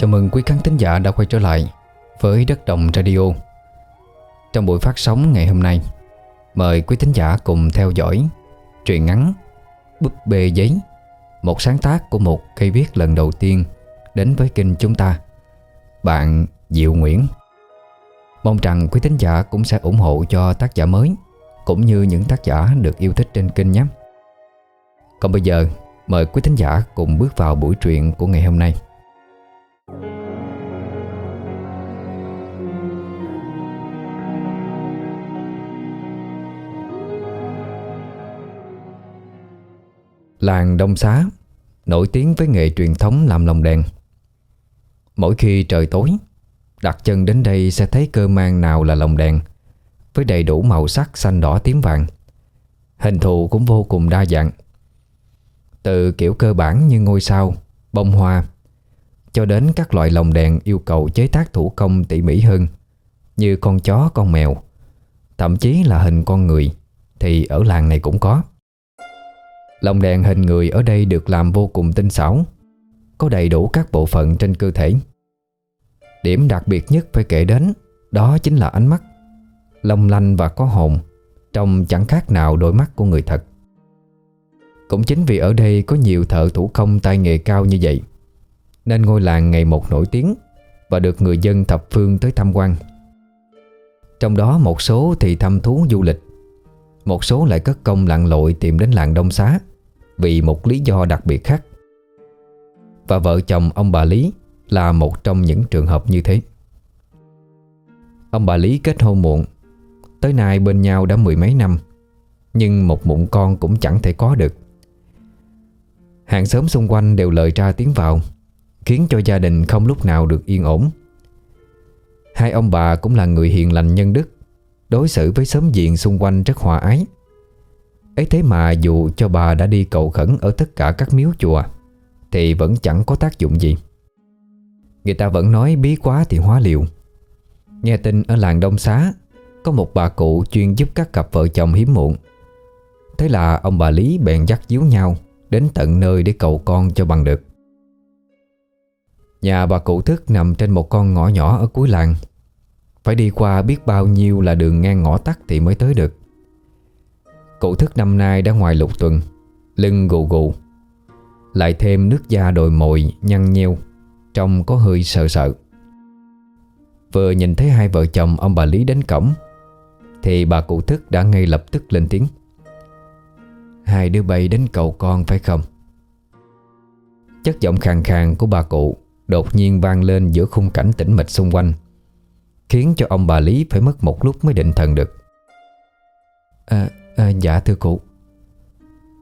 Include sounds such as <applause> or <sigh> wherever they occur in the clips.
Chào mừng quý khán thính giả đã quay trở lại với Đất Đồng Radio. Trong buổi phát sóng ngày hôm nay, Mời quý thính giả cùng theo dõi truyện ngắn Búp bê giấy, Một sáng tác của một cây viết lần đầu tiên đến với kênh chúng ta, Bạn Diệu Nguyễn. Mong rằng quý thính giả cũng sẽ ủng hộ cho tác giả mới, Cũng như những tác giả được yêu thích trên kênh nhé. Còn bây giờ, mời quý thính giả cùng bước vào buổi truyện của ngày hôm nay. Làng Đông Xá Nổi tiếng với nghề truyền thống làm lồng đèn. Mỗi khi trời tối Đặt chân đến đây sẽ thấy cơ mang nào là lồng đèn Với đầy đủ màu sắc xanh đỏ tím vàng. Hình thù cũng vô cùng đa dạng Từ kiểu cơ bản như ngôi sao, bông hoa cho đến các loại lồng đèn yêu cầu chế tác thủ công tỉ mỉ hơn Như con chó, con mèo Thậm chí là hình con người Thì ở làng này cũng có. Lồng đèn hình người ở đây được làm vô cùng tinh xảo Có đầy đủ các bộ phận trên cơ thể. Điểm đặc biệt nhất phải kể đến Đó chính là ánh mắt Long lanh và có hồn Trông chẳng khác nào đôi mắt của người thật. Cũng chính vì ở đây có nhiều thợ thủ công tay nghề cao như vậy nên ngôi làng ngày một nổi tiếng Và được người dân thập phương tới tham quan. Trong đó một số thì thăm thú du lịch, Một số lại cất công lặn lội tìm đến làng Đông Xá Vì một lý do đặc biệt khác. Và vợ chồng ông bà Lý là một trong những trường hợp như thế. Ông bà Lý kết hôn muộn, Tới nay bên nhau đã mười mấy năm, Nhưng một mụn con cũng chẳng thể có được. Hàng xóm xung quanh đều lời ra tiếng vào. Khiến cho gia đình không lúc nào được yên ổn. Hai ông bà cũng là người hiền lành nhân đức, Đối xử với xóm diện xung quanh rất hòa ái. Ấy thế mà dù cho bà đã đi cầu khẩn ở tất cả các miếu chùa, Thì vẫn chẳng có tác dụng gì. Người ta vẫn nói bí quá thì hóa liệu Nghe tin ở làng Đông Xá, Có một bà cụ chuyên giúp các cặp vợ chồng hiếm muộn. Thế là ông bà Lý bèn dắt díu nhau Đến tận nơi để cầu con cho bằng được. Nhà bà cụ thức nằm trên một con ngõ nhỏ ở cuối làng. Phải đi qua biết bao nhiêu là đường ngang ngõ tắt thì mới tới được. Cụ thức năm nay đã ngoài lục tuần, Lưng gù gù, Lại thêm nước da đồi mồi, nhăn nheo, Trông có hơi sợ sợ. Vừa nhìn thấy hai vợ chồng ông bà Lý đến cổng, Thì bà cụ thức đã ngay lập tức lên tiếng. Hai đứa bay đến cầu con phải không? Chất giọng khàn khàn của bà cụ Đột nhiên vang lên giữa khung cảnh tĩnh mịch xung quanh Khiến cho ông bà Lý phải mất một lúc mới định thần được. À, à, Dạ thưa cụ.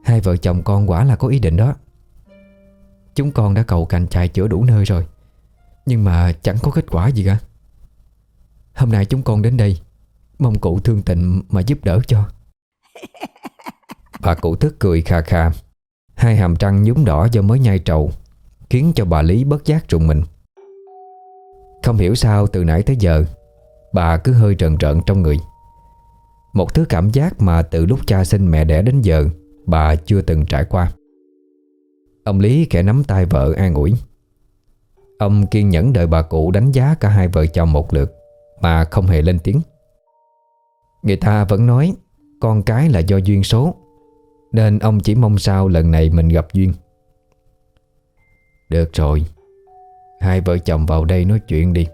Hai vợ chồng con quả là có ý định đó. Chúng con đã cầu cành chạy chữa đủ nơi rồi Nhưng mà chẳng có kết quả gì cả. Hôm nay chúng con đến đây Mong cụ thương tình mà giúp đỡ cho. Bà cụ thức cười khà khà Hai hàm trăng nhúm đỏ do mới nhai trầu Khiến cho bà Lý bất giác trùng mình. Không hiểu sao từ nãy tới giờ, Bà cứ hơi trần trợn trong người. Một thứ cảm giác mà từ lúc cha sinh mẹ đẻ đến giờ, Bà chưa từng trải qua. Ông Lý khẽ nắm tay vợ an ủi. Ông kiên nhẫn đợi bà cụ đánh giá cả hai vợ chồng một lượt, Mà không hề lên tiếng. Người ta vẫn nói, Con cái là do duyên số, Nên ông chỉ mong sao lần này mình gặp duyên. Được rồi. Hai vợ chồng vào đây nói chuyện đi.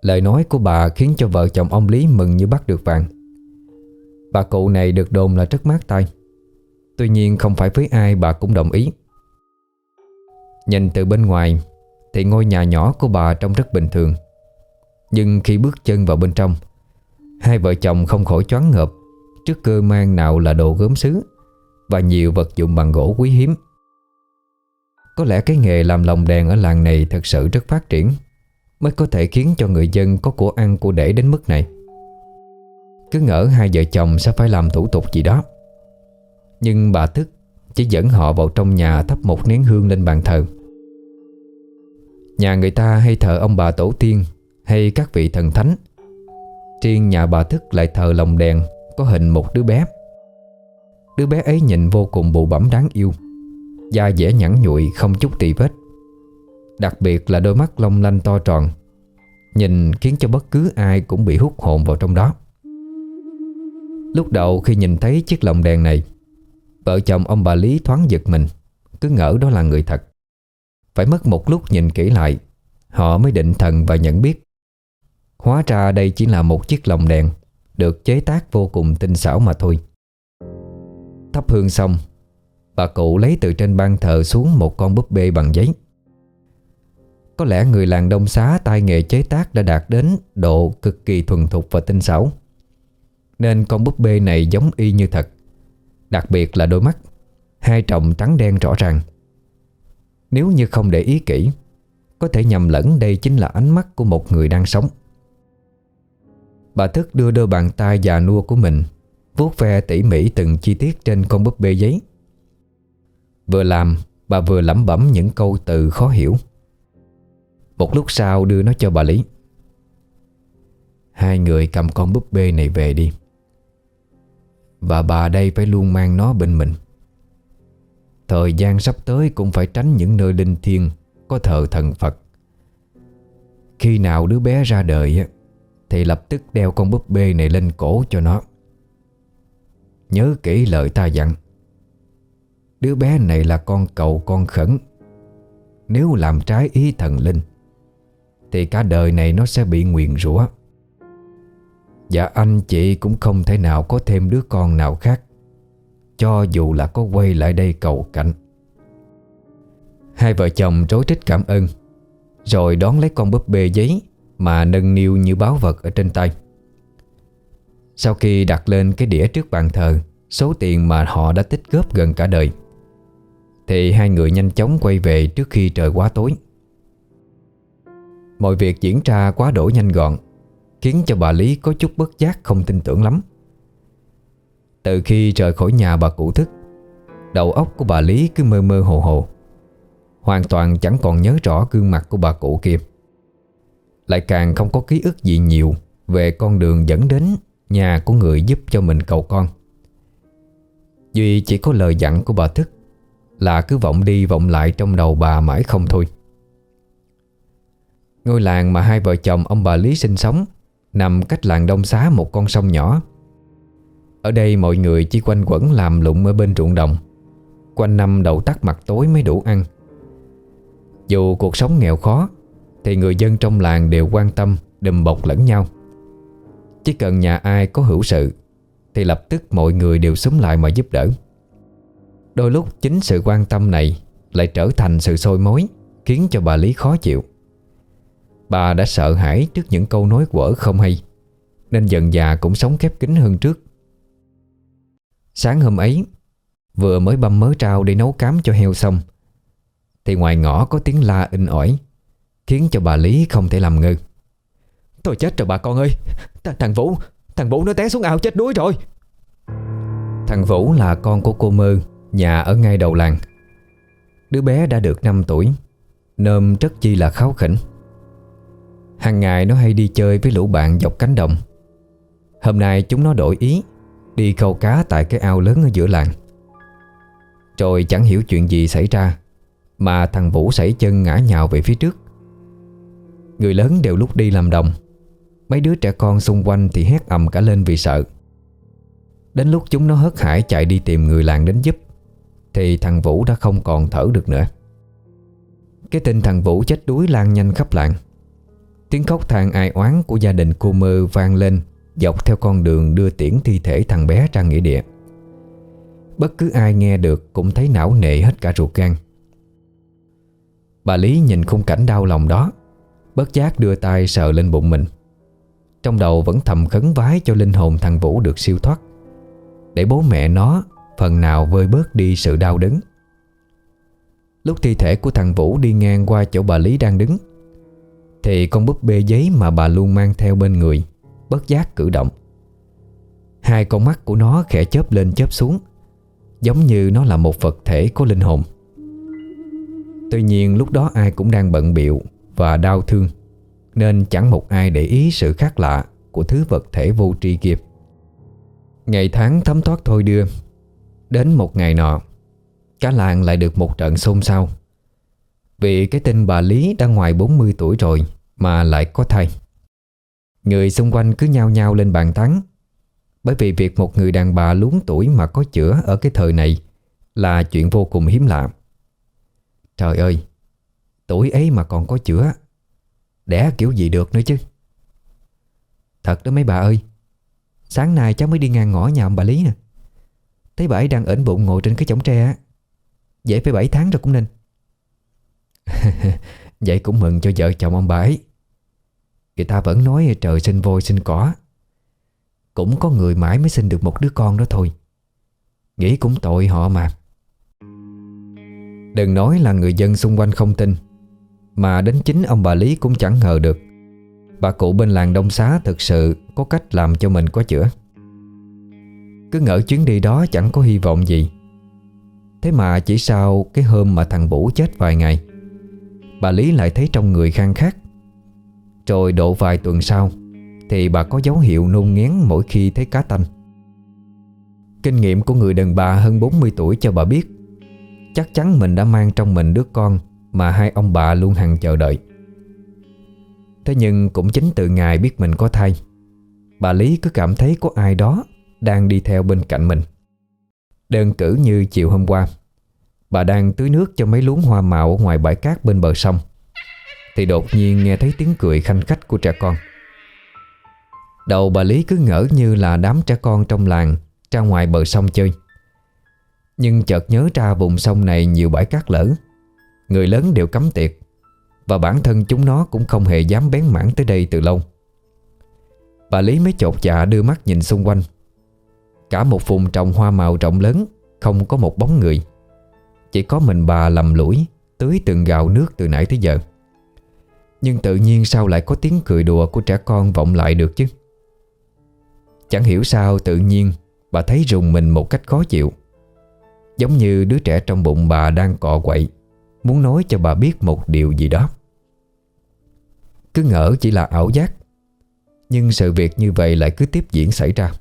Lời nói của bà khiến cho vợ chồng ông Lý mừng như bắt được vàng. Bà cụ này được đồn là rất mát tay. Tuy nhiên không phải với ai bà cũng đồng ý. Nhìn từ bên ngoài Thì ngôi nhà nhỏ của bà trông rất bình thường. Nhưng khi bước chân vào bên trong, Hai vợ chồng không khỏi choáng ngợp Trước cơ mang nào là đồ gốm sứ Và nhiều vật dụng bằng gỗ quý hiếm. Có lẽ cái nghề làm lồng đèn ở làng này thật sự rất phát triển, Mới có thể khiến cho người dân có của ăn của để đến mức này. Cứ ngỡ hai vợ chồng sẽ phải làm thủ tục gì đó. Nhưng bà thức Chỉ dẫn họ vào trong nhà thắp một nén hương lên bàn thờ. Nhà người ta hay thờ ông bà tổ tiên Hay các vị thần thánh. Riêng nhà bà thức lại thờ lồng đèn, Có hình một đứa bé. Đứa bé ấy nhìn vô cùng bụ bẩm đáng yêu. Da dẻ nhẵn nhụi, không chút tì vết. Đặc biệt là đôi mắt long lanh to tròn, Nhìn khiến cho bất cứ ai cũng bị hút hồn vào trong đó. Lúc đầu khi nhìn thấy chiếc lồng đèn này, Vợ chồng ông bà Lý thoáng giật mình, Cứ ngỡ đó là người thật. Phải mất một lúc nhìn kỹ lại, Họ mới định thần và nhận biết. Hóa ra đây chỉ là một chiếc lồng đèn, Được chế tác vô cùng tinh xảo mà thôi. Thắp hương xong Bà cụ lấy từ trên ban thờ xuống một con búp bê bằng giấy. Có lẽ người làng đông xá tay nghề chế tác đã đạt đến độ cực kỳ thuần thục và tinh xảo. Nên con búp bê này giống y như thật, Đặc biệt là đôi mắt, Hai tròng trắng đen rõ ràng. Nếu như không để ý kỹ, Có thể nhầm lẫn đây chính là ánh mắt của một người đang sống. Bà Thức đưa đôi bàn tay già nua của mình, vuốt ve tỉ mỉ từng chi tiết trên con búp bê giấy. Vừa làm, Bà vừa lẩm bẩm những câu từ khó hiểu. Một lúc sau đưa nó cho bà Lý. Hai người cầm con búp bê này về đi. Và bà đây phải luôn mang nó bên mình. Thời gian sắp tới cũng phải tránh những nơi linh thiêng Có thờ thần Phật. Khi nào đứa bé ra đời Thì lập tức đeo con búp bê này lên cổ cho nó. Nhớ kỹ lời ta dặn. Đứa bé này là con cầu, con khẩn. Nếu làm trái ý thần linh, Thì cả đời này nó sẽ bị nguyền rủa. Và anh chị cũng không thể nào có thêm đứa con nào khác, Cho dù là có quay lại đây cầu cạnh Hai vợ chồng rối trích cảm ơn, Rồi đón lấy con búp bê giấy Mà nâng niu như báo vật ở trên tay. Sau khi đặt lên cái đĩa trước bàn thờ, Số tiền mà họ đã tích góp gần cả đời thì hai người nhanh chóng quay về trước khi trời quá tối. Mọi việc diễn ra quá đổi nhanh gọn, Khiến cho bà Lý có chút bất giác không tin tưởng lắm. Từ khi rời khỏi nhà bà cụ thức, Đầu óc của bà Lý cứ mơ mơ hồ hồ, Hoàn toàn chẳng còn nhớ rõ gương mặt của bà cụ kia. Lại càng không có ký ức gì nhiều Về con đường dẫn đến nhà của người giúp cho mình cầu con. Duy chỉ có lời dặn của bà Thức là cứ vọng đi vọng lại trong đầu bà mãi không thôi. Ngôi làng mà hai vợ chồng ông bà Lý sinh sống Nằm cách làng Đông Xá một con sông nhỏ. Ở đây mọi người chỉ quanh quẩn làm lụng ở bên ruộng đồng, Quanh năm đầu tắt mặt tối mới đủ ăn. Dù cuộc sống nghèo khó, Thì người dân trong làng đều quan tâm, Đùm bọc lẫn nhau. Chỉ cần nhà ai có hữu sự, Thì lập tức mọi người đều xúm lại mà giúp đỡ. Đôi lúc chính sự quan tâm này Lại trở thành sự sôi mối Khiến cho bà Lý khó chịu. Bà đã sợ hãi trước những câu nói quở không hay Nên dần già cũng sống khép kín hơn trước. Sáng hôm ấy Vừa mới băm mớ trao để nấu cám cho heo xong Thì ngoài ngõ có tiếng la in ỏi Khiến cho bà Lý không thể làm ngơ. Tôi chết rồi bà con ơi Th Thằng Vũ Thằng Vũ nó té xuống ao chết đuối rồi. Thằng Vũ là con của cô Mơ Nhà ở ngay đầu làng. Đứa bé đã được 5 tuổi, Nôm rất chi là kháo khỉnh. Hàng ngày nó hay đi chơi với lũ bạn dọc cánh đồng. Hôm nay chúng nó đổi ý, Đi câu cá tại cái ao lớn ở giữa làng. Rồi chẳng hiểu chuyện gì xảy ra, Mà thằng Vũ sảy chân ngã nhào về phía trước. Người lớn đều lúc đi làm đồng. Mấy đứa trẻ con xung quanh thì hét ầm cả lên vì sợ. Đến lúc chúng nó hớt hải chạy đi tìm người làng đến giúp thì thằng Vũ đã không còn thở được nữa. Cái tin thằng Vũ chết đuối lan nhanh khắp làng. Tiếng khóc than ai oán của gia đình cô mơ vang lên, Dọc theo con đường đưa tiễn thi thể thằng bé ra nghĩa địa. Bất cứ ai nghe được cũng thấy não nệ hết cả ruột gan. Bà Lý nhìn khung cảnh đau lòng đó, Bất giác đưa tay sờ lên bụng mình. Trong đầu vẫn thầm khấn vái cho linh hồn thằng Vũ được siêu thoát, Để bố mẹ nó Phần nào vơi bớt đi sự đau đớn. Lúc thi thể của thằng Vũ đi ngang qua chỗ bà Lý đang đứng, Thì con búp bê giấy mà bà luôn mang theo bên người Bất giác cử động. Hai con mắt của nó khẽ chớp lên chớp xuống, Giống như nó là một vật thể có linh hồn. Tuy nhiên lúc đó ai cũng đang bận biệu Và đau thương, Nên chẳng một ai để ý sự khác lạ Của thứ vật thể vô tri kịp Ngày tháng thấm thoát thôi đưa Đến một ngày nọ, Cả làng lại được một trận xôn xao. Vì cái tin bà Lý đã ngoài 40 tuổi rồi Mà lại có thai. Người xung quanh cứ nhao nhao lên bàn tán. Bởi vì việc một người đàn bà luống tuổi mà có chữa ở cái thời này Là chuyện vô cùng hiếm lạ. Trời ơi, Tuổi ấy mà còn có chữa, Đẻ kiểu gì được nữa chứ? Thật đó mấy bà ơi, Sáng nay cháu mới đi ngang ngõ nhà ông bà Lý nè. Thấy bà ấy đang ẩn bụng ngồi trên cái chổng tre á. Dễ phải 7 tháng rồi cũng nên. <laughs> Vậy cũng mừng cho vợ chồng ông bà ấy. Người ta vẫn nói trời sinh vôi sinh cỏ. Cũng có người mãi mới sinh được một đứa con đó thôi. Nghĩ cũng tội họ mà. Đừng nói là người dân xung quanh không tin, Mà đến chính ông bà Lý cũng chẳng ngờ được. Bà cụ bên làng Đông Xá thực sự có cách làm cho mình có chữa. Cứ ngỡ chuyến đi đó chẳng có hy vọng gì. Thế mà chỉ sau cái hôm mà thằng Vũ chết vài ngày, Bà Lý lại thấy trong người khang khác Rồi độ vài tuần sau, Thì bà có dấu hiệu nôn ngén mỗi khi thấy cá tanh. Kinh nghiệm của người đàn bà hơn 40 tuổi cho bà biết, Chắc chắn mình đã mang trong mình đứa con Mà hai ông bà luôn hằng chờ đợi. Thế nhưng cũng chính từ ngày biết mình có thai, Bà Lý cứ cảm thấy có ai đó đang đi theo bên cạnh mình. Đơn cử như chiều hôm qua Bà đang tưới nước cho mấy luống hoa màu Ở ngoài bãi cát bên bờ sông Thì đột nhiên nghe thấy tiếng cười khanh khách của trẻ con. Đầu bà Lý cứ ngỡ như là đám trẻ con trong làng Ra ngoài bờ sông chơi. Nhưng chợt nhớ ra vùng sông này nhiều bãi cát lở Người lớn đều cấm tiệc, Và bản thân chúng nó cũng không hề dám bén mảng tới đây từ lâu. Bà Lý mới chột dạ đưa mắt nhìn xung quanh Cả một vùng trồng hoa màu rộng lớn, Không có một bóng người. Chỉ có mình bà lầm lũi, Tưới từng gạo nước từ nãy tới giờ. Nhưng tự nhiên sao lại có tiếng cười đùa Của trẻ con vọng lại được chứ? Chẳng hiểu sao tự nhiên Bà thấy rùng mình một cách khó chịu. Giống như đứa trẻ trong bụng bà đang cọ quậy, Muốn nói cho bà biết một điều gì đó. Cứ ngỡ chỉ là ảo giác, Nhưng sự việc như vậy lại cứ tiếp diễn xảy ra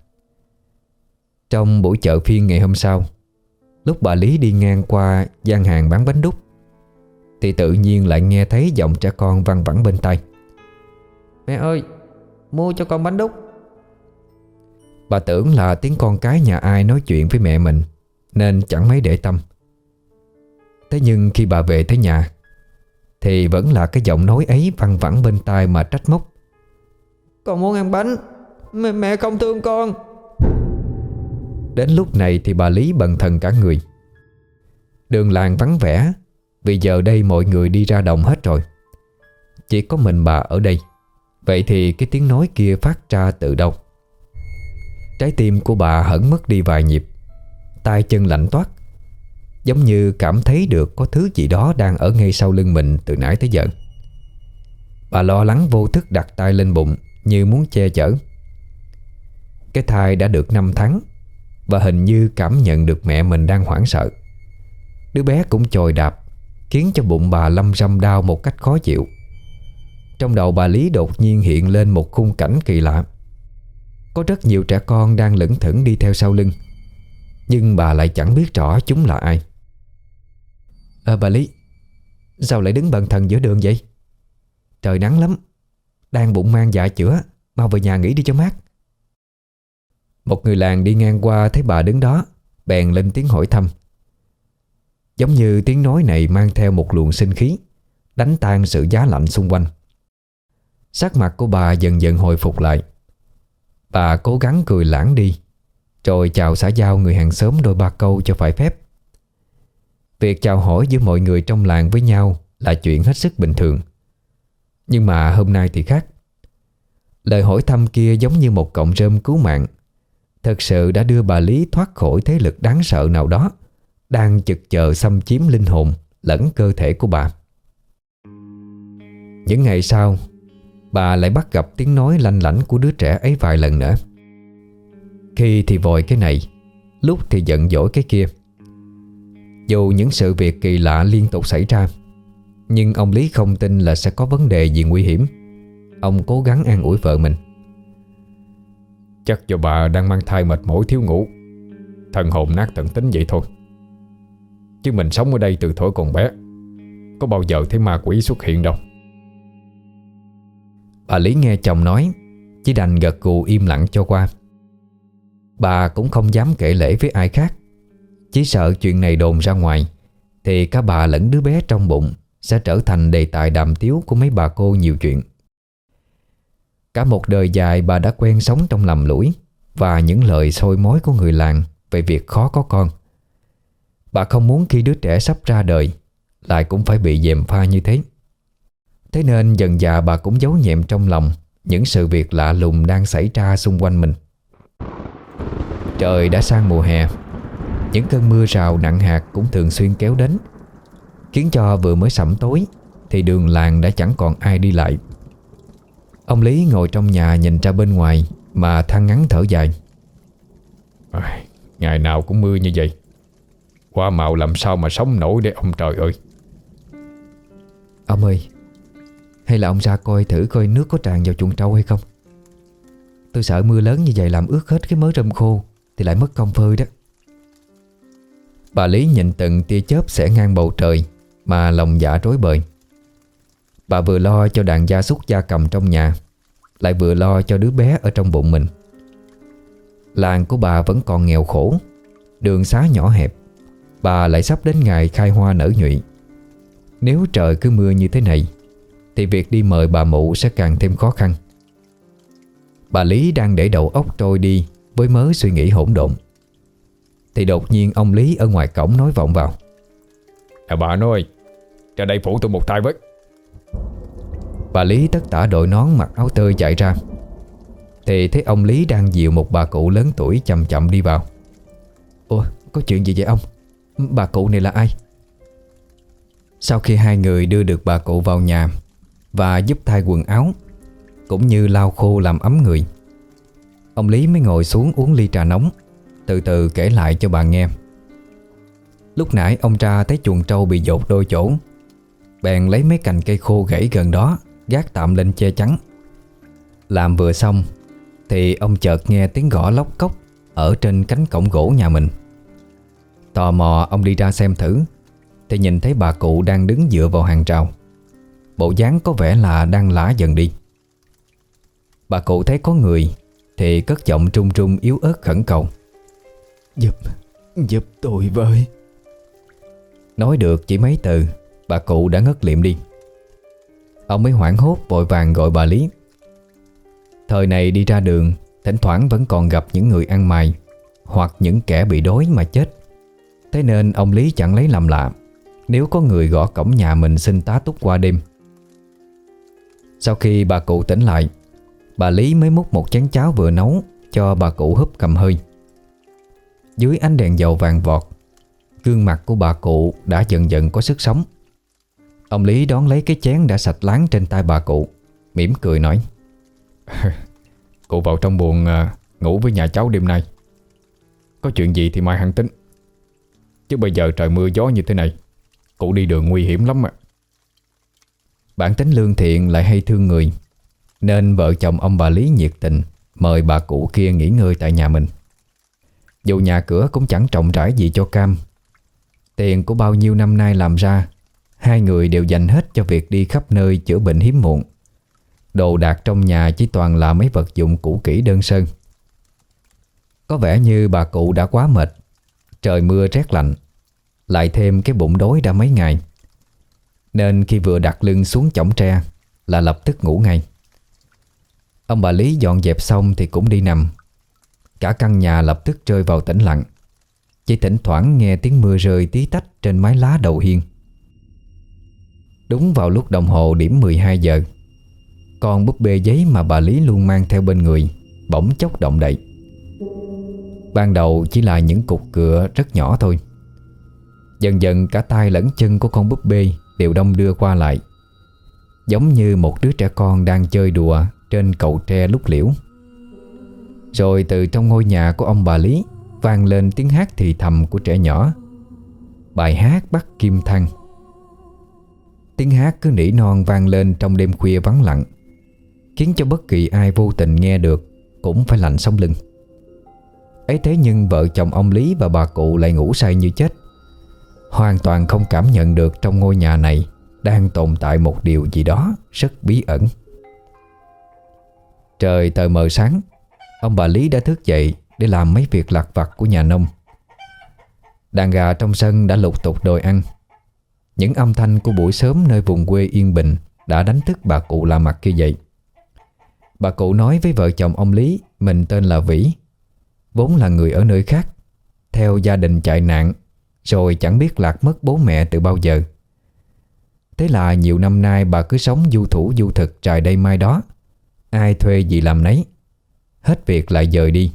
trong buổi chợ phiên ngày hôm sau. Lúc bà Lý đi ngang qua gian hàng bán bánh đúc Thì tự nhiên lại nghe thấy giọng trẻ con văng vẳng bên tay Mẹ ơi Mua cho con bánh đúc. Bà tưởng là tiếng con cái nhà ai nói chuyện với mẹ mình Nên chẳng mấy để tâm. Thế nhưng khi bà về tới nhà Thì vẫn là cái giọng nói ấy văng vẳng bên tai mà trách móc. Con muốn ăn bánh Mẹ, mẹ không thương con. Đến lúc này thì bà Lý bần thần cả người. Đường làng vắng vẻ, Vì giờ đây mọi người đi ra đồng hết rồi. Chỉ có mình bà ở đây. Vậy thì cái tiếng nói kia phát ra từ đâu? Trái tim của bà hẳn mất đi vài nhịp. Tay chân lạnh toát. Giống như cảm thấy được có thứ gì đó đang ở ngay sau lưng mình từ nãy tới giờ. Bà lo lắng vô thức đặt tay lên bụng Như muốn che chở. Cái thai đã được 5 tháng và hình như cảm nhận được mẹ mình đang hoảng sợ. Đứa bé cũng chồi đạp, Khiến cho bụng bà lâm râm đau một cách khó chịu. Trong đầu bà Lý đột nhiên hiện lên một khung cảnh kỳ lạ. Có rất nhiều trẻ con đang lững thững đi theo sau lưng, Nhưng bà lại chẳng biết rõ chúng là ai. À bà Lý, Sao lại đứng bần thần giữa đường vậy? Trời nắng lắm, Đang bụng mang dạ chữa, Mau về nhà nghỉ đi cho mát một người làng đi ngang qua thấy bà đứng đó, Bèn lên tiếng hỏi thăm. Giống như tiếng nói này mang theo một luồng sinh khí, Đánh tan sự giá lạnh xung quanh. Sắc mặt của bà dần dần hồi phục lại. Bà cố gắng cười lãng đi, Rồi chào xã giao người hàng xóm đôi ba câu cho phải phép. Việc chào hỏi giữa mọi người trong làng với nhau Là chuyện hết sức bình thường. Nhưng mà hôm nay thì khác. Lời hỏi thăm kia giống như một cọng rơm cứu mạng Thật sự đã đưa bà Lý thoát khỏi thế lực đáng sợ nào đó, Đang chực chờ xâm chiếm linh hồn lẫn cơ thể của bà. Những ngày sau, Bà lại bắt gặp tiếng nói lanh lảnh của đứa trẻ ấy vài lần nữa. Khi thì vội cái này, Lúc thì giận dỗi cái kia. Dù những sự việc kỳ lạ liên tục xảy ra, Nhưng ông Lý không tin là sẽ có vấn đề gì nguy hiểm. Ông cố gắng an ủi vợ mình. Chắc do bà đang mang thai mệt mỏi thiếu ngủ. Thần hồn nát tận tính vậy thôi. Chứ mình sống ở đây từ thổi còn bé, Có bao giờ thấy ma quỷ xuất hiện đâu. Bà Lý nghe chồng nói, Chỉ đành gật gù im lặng cho qua. Bà cũng không dám kể lễ với ai khác, Chỉ sợ chuyện này đồn ra ngoài, Thì cả bà lẫn đứa bé trong bụng Sẽ trở thành đề tài đàm tiếu của mấy bà cô nhiều chuyện. Cả một đời dài bà đã quen sống trong lầm lũi Và những lời sôi mối của người làng Về việc khó có con. Bà không muốn khi đứa trẻ sắp ra đời, Lại cũng phải bị dèm pha như thế. Thế nên dần dà bà cũng giấu nhẹm trong lòng Những sự việc lạ lùng đang xảy ra xung quanh mình. Trời đã sang mùa hè, Những cơn mưa rào nặng hạt cũng thường xuyên kéo đến, Khiến cho vừa mới sẩm tối Thì đường làng đã chẳng còn ai đi lại. Ông Lý ngồi trong nhà nhìn ra bên ngoài Mà than ngắn thở dài. À, Ngày nào cũng mưa như vậy. Qua mạo làm sao mà sống nổi để ông trời ơi. Ông ơi Hay là ông ra coi thử coi nước có tràn vào chuồng trâu hay không? Tôi sợ mưa lớn như vậy làm ướt hết cái mớ rơm khô Thì lại mất công phơi đó. Bà Lý nhìn từng tia chớp sẽ ngang bầu trời Mà lòng dạ rối bời Bà vừa lo cho đàn gia súc gia cầm trong nhà, Lại vừa lo cho đứa bé ở trong bụng mình. Làng của bà vẫn còn nghèo khổ, Đường xá nhỏ hẹp, Bà lại sắp đến ngày khai hoa nở nhụy. Nếu trời cứ mưa như thế này, Thì việc đi mời bà mụ sẽ càng thêm khó khăn. Bà Lý đang để đầu óc trôi đi Với mớ suy nghĩ hỗn độn. Thì đột nhiên ông Lý ở ngoài cổng nói vọng vào. À bà nói Ra đây phụ tôi một tay với. Bà Lý tất tả đội nón mặc áo tơi chạy ra. Thì thấy ông Lý đang dìu một bà cụ lớn tuổi chậm chậm đi vào. Ủa, có chuyện gì vậy ông? Bà cụ này là ai? Sau khi hai người đưa được bà cụ vào nhà Và giúp thay quần áo, Cũng như lau khô làm ấm người, Ông Lý mới ngồi xuống uống ly trà nóng, Từ từ kể lại cho bà nghe. Lúc nãy ông tra thấy chuồng trâu bị dột đôi chỗ, Bèn lấy mấy cành cây khô gãy gần đó Gác tạm lên che chắn. Làm vừa xong Thì ông chợt nghe tiếng gõ lóc cốc Ở trên cánh cổng gỗ nhà mình. Tò mò ông đi ra xem thử Thì nhìn thấy bà cụ đang đứng dựa vào hàng rào. Bộ dáng có vẻ là đang lã dần đi. Bà cụ thấy có người Thì cất giọng trung trung yếu ớt khẩn cầu. Giúp, giúp tôi với. Nói được chỉ mấy từ Bà cụ đã ngất liệm đi Ông mới hoảng hốt vội vàng gọi bà Lý. Thời này đi ra đường, Thỉnh thoảng vẫn còn gặp những người ăn mày, Hoặc những kẻ bị đói mà chết. Thế nên ông Lý chẳng lấy làm lạ. Nếu có người gõ cổng nhà mình xin tá túc qua đêm. Sau khi bà cụ tỉnh lại, Bà Lý mới múc một chén cháo vừa nấu Cho bà cụ húp cầm hơi. Dưới ánh đèn dầu vàng vọt, Gương mặt của bà cụ đã dần dần có sức sống. Ông Lý đón lấy cái chén đã sạch láng trên tay bà cụ, mỉm cười nói <laughs> Cụ vào trong buồn à, ngủ với nhà cháu đêm nay. Có chuyện gì thì mai hẳn tính. Chứ bây giờ trời mưa gió như thế này, Cụ đi đường nguy hiểm lắm ạ." Bản tính lương thiện lại hay thương người, Nên vợ chồng ông bà Lý nhiệt tình Mời bà cụ kia nghỉ ngơi tại nhà mình. Dù nhà cửa cũng chẳng trọng rãi gì cho cam. Tiền của bao nhiêu năm nay làm ra Hai người đều dành hết cho việc đi khắp nơi chữa bệnh hiếm muộn. Đồ đạc trong nhà chỉ toàn là mấy vật dụng cũ kỹ đơn sơ. Có vẻ như bà cụ đã quá mệt. Trời mưa rét lạnh. Lại thêm cái bụng đói đã mấy ngày. Nên khi vừa đặt lưng xuống chõng tre Là lập tức ngủ ngay. Ông bà Lý dọn dẹp xong thì cũng đi nằm. Cả căn nhà lập tức rơi vào tĩnh lặng. Chỉ thỉnh thoảng nghe tiếng mưa rơi tí tách trên mái lá đầu hiên. Đúng vào lúc đồng hồ điểm 12 giờ, Con búp bê giấy mà bà Lý luôn mang theo bên người Bỗng chốc động đậy. Ban đầu chỉ là những cục cửa rất nhỏ thôi. Dần dần cả tay lẫn chân của con búp bê Đều đông đưa qua lại, Giống như một đứa trẻ con đang chơi đùa Trên cầu tre lúc liễu. Rồi từ trong ngôi nhà của ông bà Lý vang lên tiếng hát thì thầm của trẻ nhỏ. Bài hát bắt kim thăng Tiếng hát cứ nỉ non vang lên trong đêm khuya vắng lặng, Khiến cho bất kỳ ai vô tình nghe được Cũng phải lạnh sống lưng. Ấy thế nhưng vợ chồng ông Lý và bà cụ lại ngủ say như chết. Hoàn toàn không cảm nhận được trong ngôi nhà này Đang tồn tại một điều gì đó Rất bí ẩn. Trời tờ mờ sáng, Ông bà Lý đã thức dậy Để làm mấy việc lặt vặt của nhà nông. Đàn gà trong sân đã lục tục đòi ăn. Những âm thanh của buổi sớm Nơi vùng quê yên bình Đã đánh thức bà cụ làm mặt kia dậy. Bà cụ nói với vợ chồng ông Lý, Mình tên là Vĩ, Vốn là người ở nơi khác, Theo gia đình chạy nạn, Rồi chẳng biết lạc mất bố mẹ từ bao giờ. Thế là nhiều năm nay bà cứ sống du thủ du thực trài đây mai đó, Ai thuê gì làm nấy, Hết việc lại dời đi.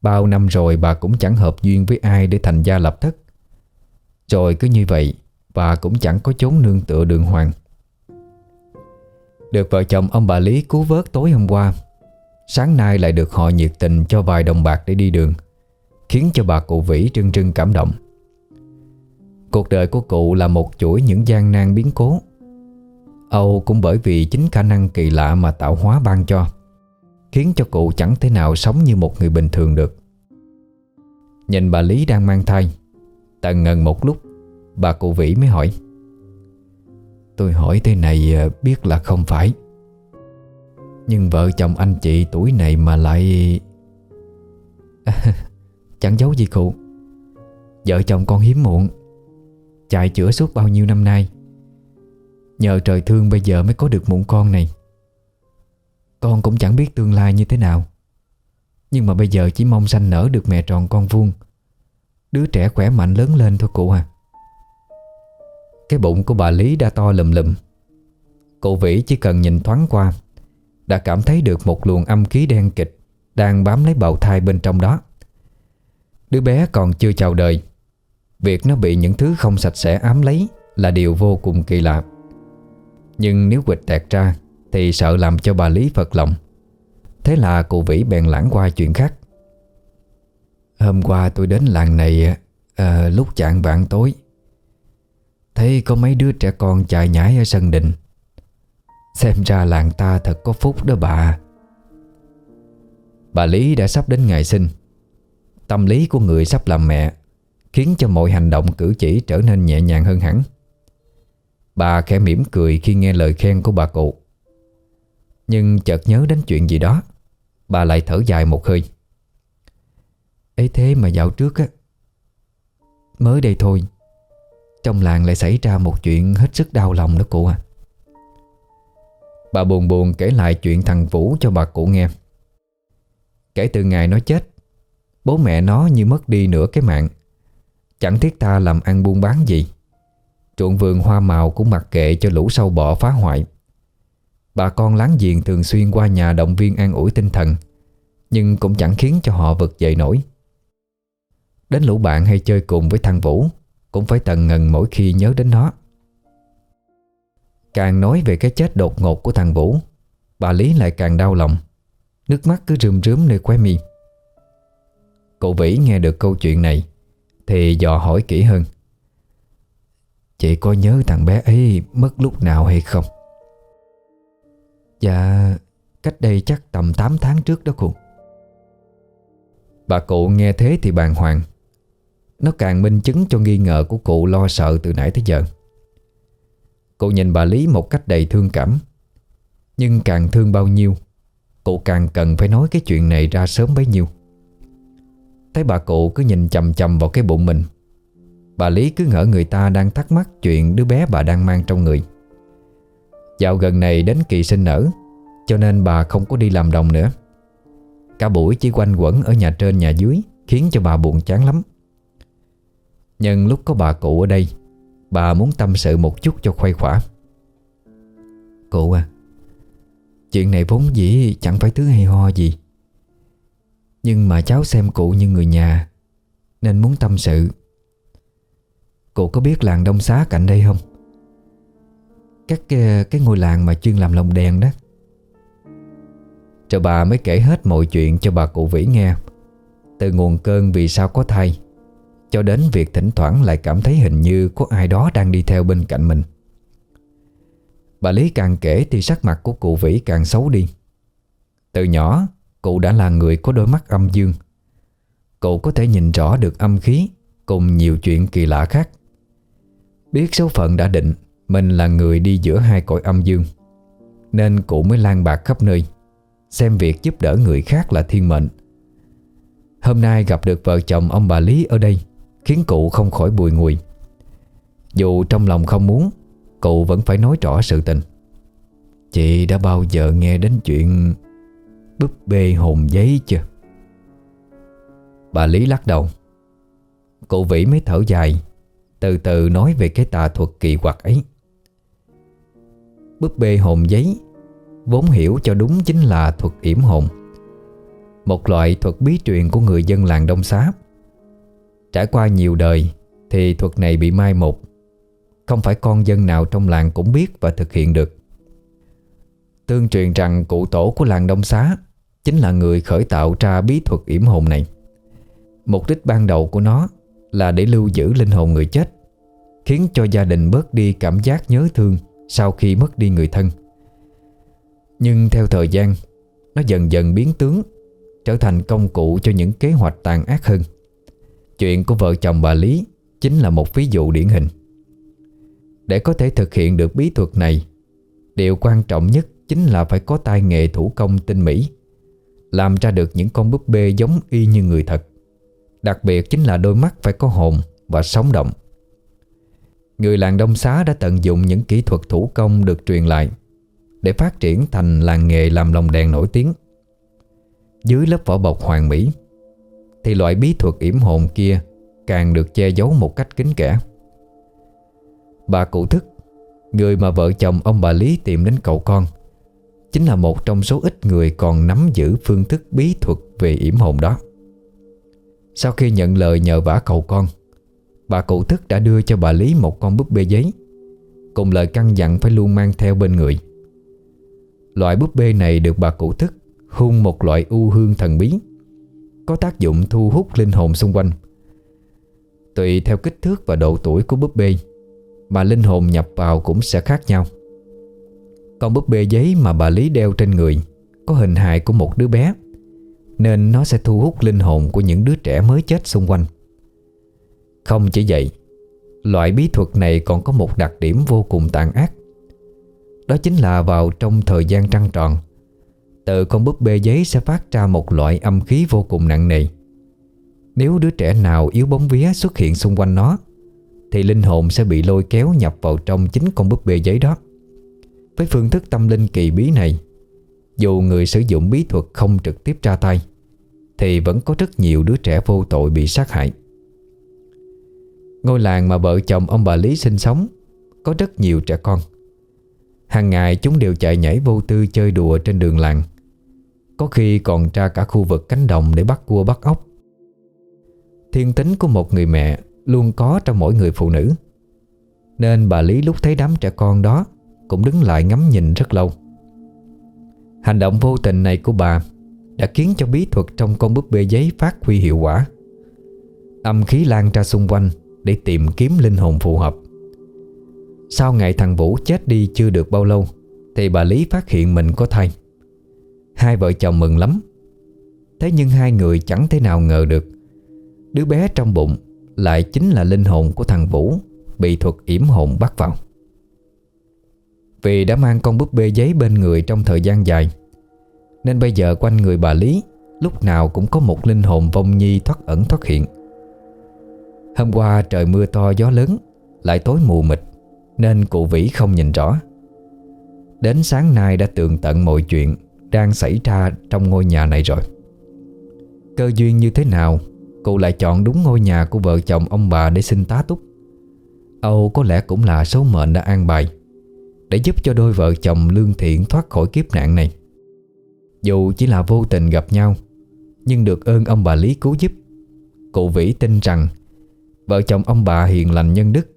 Bao năm rồi bà cũng chẳng hợp duyên với ai để thành gia lập thất. Rồi cứ như vậy và cũng chẳng có chốn nương tựa đường hoàng. Được vợ chồng ông bà Lý cứu vớt tối hôm qua, Sáng nay lại được họ nhiệt tình cho vài đồng bạc để đi đường, Khiến cho bà cụ Vĩ trưng trưng cảm động. Cuộc đời của cụ là một chuỗi những gian nan biến cố. Âu cũng bởi vì chính khả năng kỳ lạ mà tạo hóa ban cho, Khiến cho cụ chẳng thể nào sống như một người bình thường được. Nhìn bà Lý đang mang thai Tần ngần một lúc Bà cụ Vĩ mới hỏi. Tôi hỏi thế này à, biết là không phải. Nhưng vợ chồng anh chị tuổi này mà lại <laughs> Chẳng giấu gì cụ. Vợ chồng con hiếm muộn. Chạy chữa suốt bao nhiêu năm nay. Nhờ trời thương bây giờ mới có được mụn con này. Con cũng chẳng biết tương lai như thế nào. Nhưng mà bây giờ chỉ mong sanh nở được mẹ tròn con vuông. Đứa trẻ khỏe mạnh lớn lên thôi cụ à. Cái bụng của bà Lý đã to lùm lùm. Cụ Vĩ chỉ cần nhìn thoáng qua Đã cảm thấy được một luồng âm khí đen kịch Đang bám lấy bào thai bên trong đó. Đứa bé còn chưa chào đời Việc nó bị những thứ không sạch sẽ ám lấy Là điều vô cùng kỳ lạ. Nhưng nếu quịch tẹt ra Thì sợ làm cho bà Lý phật lòng. Thế là cụ Vĩ bèn lãng qua chuyện khác. Hôm qua tôi đến làng này à, Lúc chạng vạn tối. Thấy có mấy đứa trẻ con chạy nhảy ở sân đình. Xem ra làng ta thật có phúc đó bà. Bà Lý đã sắp đến ngày sinh. Tâm lý của người sắp làm mẹ Khiến cho mọi hành động cử chỉ trở nên nhẹ nhàng hơn hẳn. Bà khẽ mỉm cười khi nghe lời khen của bà cụ. Nhưng chợt nhớ đến chuyện gì đó, Bà lại thở dài một hơi. Ấy thế mà dạo trước á, Mới đây thôi trong làng lại xảy ra một chuyện hết sức đau lòng đó cụ à Bà buồn buồn kể lại chuyện thằng Vũ cho bà cụ nghe. Kể từ ngày nó chết, Bố mẹ nó như mất đi nửa cái mạng. Chẳng thiết ta làm ăn buôn bán gì. Chuộng vườn hoa màu cũng mặc kệ cho lũ sâu bọ phá hoại. Bà con láng giềng thường xuyên qua nhà động viên an ủi tinh thần, Nhưng cũng chẳng khiến cho họ vực dậy nổi. Đến lũ bạn hay chơi cùng với thằng Vũ cũng phải tần ngần mỗi khi nhớ đến nó. Càng nói về cái chết đột ngột của thằng Vũ, Bà Lý lại càng đau lòng. Nước mắt cứ rơm rớm nơi khóe mi. Cậu Vĩ nghe được câu chuyện này Thì dò hỏi kỹ hơn. Chị có nhớ thằng bé ấy mất lúc nào hay không? Dạ Cách đây chắc tầm 8 tháng trước đó cụ. Bà cụ nghe thế thì bàng hoàng. Nó càng minh chứng cho nghi ngờ của cụ lo sợ từ nãy tới giờ. Cụ nhìn bà Lý một cách đầy thương cảm. Nhưng càng thương bao nhiêu, Cụ càng cần phải nói cái chuyện này ra sớm bấy nhiêu. Thấy bà cụ cứ nhìn chầm chầm vào cái bụng mình, Bà Lý cứ ngỡ người ta đang thắc mắc chuyện đứa bé bà đang mang trong người. Dạo gần này đến kỳ sinh nở, Cho nên bà không có đi làm đồng nữa. Cả buổi chỉ quanh quẩn ở nhà trên, nhà dưới, Khiến cho bà buồn chán lắm. Nhưng lúc có bà cụ ở đây Bà muốn tâm sự một chút cho khuây khỏa. Cụ à Chuyện này vốn dĩ chẳng phải thứ hay ho gì. Nhưng mà cháu xem cụ như người nhà Nên muốn tâm sự. Cụ có biết làng Đông Xá cạnh đây không? Các cái, cái ngôi làng mà chuyên làm lồng đèn đó. Rồi bà mới kể hết mọi chuyện cho bà cụ Vĩ nghe Từ nguồn cơn vì sao có thai. Cho đến việc thỉnh thoảng lại cảm thấy hình như có ai đó đang đi theo bên cạnh mình. Bà Lý càng kể thì sắc mặt của cụ Vĩ càng xấu đi. Từ nhỏ, cụ đã là người có đôi mắt âm dương. Cụ có thể nhìn rõ được âm khí Cùng nhiều chuyện kỳ lạ khác. Biết số phận đã định, Mình là người đi giữa hai cõi âm dương, Nên cụ mới lan bạc khắp nơi, Xem việc giúp đỡ người khác là thiên mệnh. Hôm nay gặp được vợ chồng ông bà Lý ở đây. Khiến cụ không khỏi bùi ngùi. Dù trong lòng không muốn, Cụ vẫn phải nói rõ sự tình. Chị đã bao giờ nghe đến chuyện Búp bê hồn giấy chưa? Bà Lý lắc đầu. Cụ Vĩ mới thở dài, Từ từ nói về cái tà thuật kỳ quặc ấy. Búp bê hồn giấy Vốn hiểu cho đúng chính là thuật yểm hồn, Một loại thuật bí truyền của người dân làng Đông Xá. Trải qua nhiều đời Thì thuật này bị mai một. Không phải con dân nào trong làng cũng biết và thực hiện được. Tương truyền rằng cụ tổ của làng Đông Xá Chính là người khởi tạo ra bí thuật yểm hồn này. Mục đích ban đầu của nó Là để lưu giữ linh hồn người chết, Khiến cho gia đình bớt đi cảm giác nhớ thương Sau khi mất đi người thân. Nhưng theo thời gian, Nó dần dần biến tướng, Trở thành công cụ cho những kế hoạch tàn ác hơn. Chuyện của vợ chồng bà Lý Chính là một ví dụ điển hình. Để có thể thực hiện được bí thuật này, Điều quan trọng nhất Chính là phải có tay nghề thủ công tinh mỹ, Làm ra được những con búp bê giống y như người thật. Đặc biệt chính là đôi mắt phải có hồn Và sống động. Người làng Đông Xá đã tận dụng những kỹ thuật thủ công được truyền lại Để phát triển thành làng nghề làm lồng đèn nổi tiếng. Dưới lớp vỏ bọc hoàng mỹ thì loại bí thuật yểm hồn kia Càng được che giấu một cách kín kẽ. Bà cụ thức, Người mà vợ chồng ông bà Lý tìm đến cậu con, Chính là một trong số ít người còn nắm giữ phương thức bí thuật về yểm hồn đó. Sau khi nhận lời nhờ vả cậu con, Bà cụ thức đã đưa cho bà Lý một con búp bê giấy, Cùng lời căn dặn phải luôn mang theo bên người. Loại búp bê này được bà cụ thức hung một loại u hương thần bí. Có tác dụng thu hút linh hồn xung quanh. Tùy theo kích thước và độ tuổi của búp bê, Mà linh hồn nhập vào cũng sẽ khác nhau. Con búp bê giấy mà bà Lý đeo trên người Có hình hài của một đứa bé, Nên nó sẽ thu hút linh hồn của những đứa trẻ mới chết xung quanh. Không chỉ vậy, Loại bí thuật này còn có một đặc điểm vô cùng tàn ác. Đó chính là vào trong thời gian trăng tròn từ con búp bê giấy sẽ phát ra một loại âm khí vô cùng nặng nề. Nếu đứa trẻ nào yếu bóng vía xuất hiện xung quanh nó, Thì linh hồn sẽ bị lôi kéo nhập vào trong chính con búp bê giấy đó. Với phương thức tâm linh kỳ bí này, Dù người sử dụng bí thuật không trực tiếp ra tay, Thì vẫn có rất nhiều đứa trẻ vô tội bị sát hại. Ngôi làng mà vợ chồng ông bà Lý sinh sống, Có rất nhiều trẻ con. Hàng ngày chúng đều chạy nhảy vô tư chơi đùa trên đường làng. Có khi còn ra cả khu vực cánh đồng để bắt cua bắt ốc. Thiên tính của một người mẹ luôn có trong mỗi người phụ nữ. Nên bà Lý lúc thấy đám trẻ con đó Cũng đứng lại ngắm nhìn rất lâu. Hành động vô tình này của bà Đã khiến cho bí thuật trong con búp bê giấy phát huy hiệu quả. Âm khí lan ra xung quanh Để tìm kiếm linh hồn phù hợp. Sau ngày thằng Vũ chết đi chưa được bao lâu, Thì bà Lý phát hiện mình có thai. Hai vợ chồng mừng lắm. Thế nhưng hai người chẳng thể nào ngờ được, Đứa bé trong bụng Lại chính là linh hồn của thằng Vũ Bị thuật yểm hồn bắt vào. Vì đã mang con búp bê giấy bên người trong thời gian dài, Nên bây giờ quanh người bà Lý Lúc nào cũng có một linh hồn vong nhi thoát ẩn thoát hiện. Hôm qua trời mưa to, gió lớn, Lại tối mù mịt, Nên cụ Vĩ không nhìn rõ. Đến sáng nay đã tường tận mọi chuyện đang xảy ra trong ngôi nhà này rồi. Cơ duyên như thế nào, Cụ lại chọn đúng ngôi nhà của vợ chồng ông bà để xin tá túc. Âu có lẽ cũng là số mệnh đã an bài Để giúp cho đôi vợ chồng lương thiện thoát khỏi kiếp nạn này. Dù chỉ là vô tình gặp nhau, Nhưng được ơn ông bà Lý cứu giúp, Cụ Vĩ tin rằng Vợ chồng ông bà hiền lành nhân đức,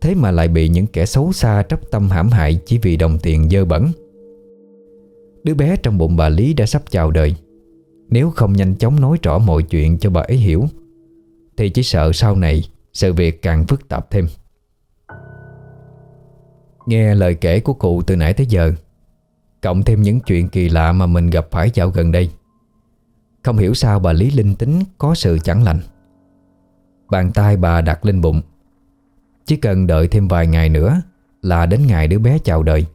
Thế mà lại bị những kẻ xấu xa tróc tâm hãm hại Chỉ vì đồng tiền dơ bẩn. Đứa bé trong bụng bà Lý đã sắp chào đời. Nếu không nhanh chóng nói rõ mọi chuyện cho bà ấy hiểu, Thì chỉ sợ sau này Sự việc càng phức tạp thêm. Nghe lời kể của cụ từ nãy tới giờ, Cộng thêm những chuyện kỳ lạ mà mình gặp phải dạo gần đây, Không hiểu sao bà Lý linh tính có sự chẳng lành. Bàn tay bà đặt lên bụng, Chỉ cần đợi thêm vài ngày nữa Là đến ngày đứa bé chào đời.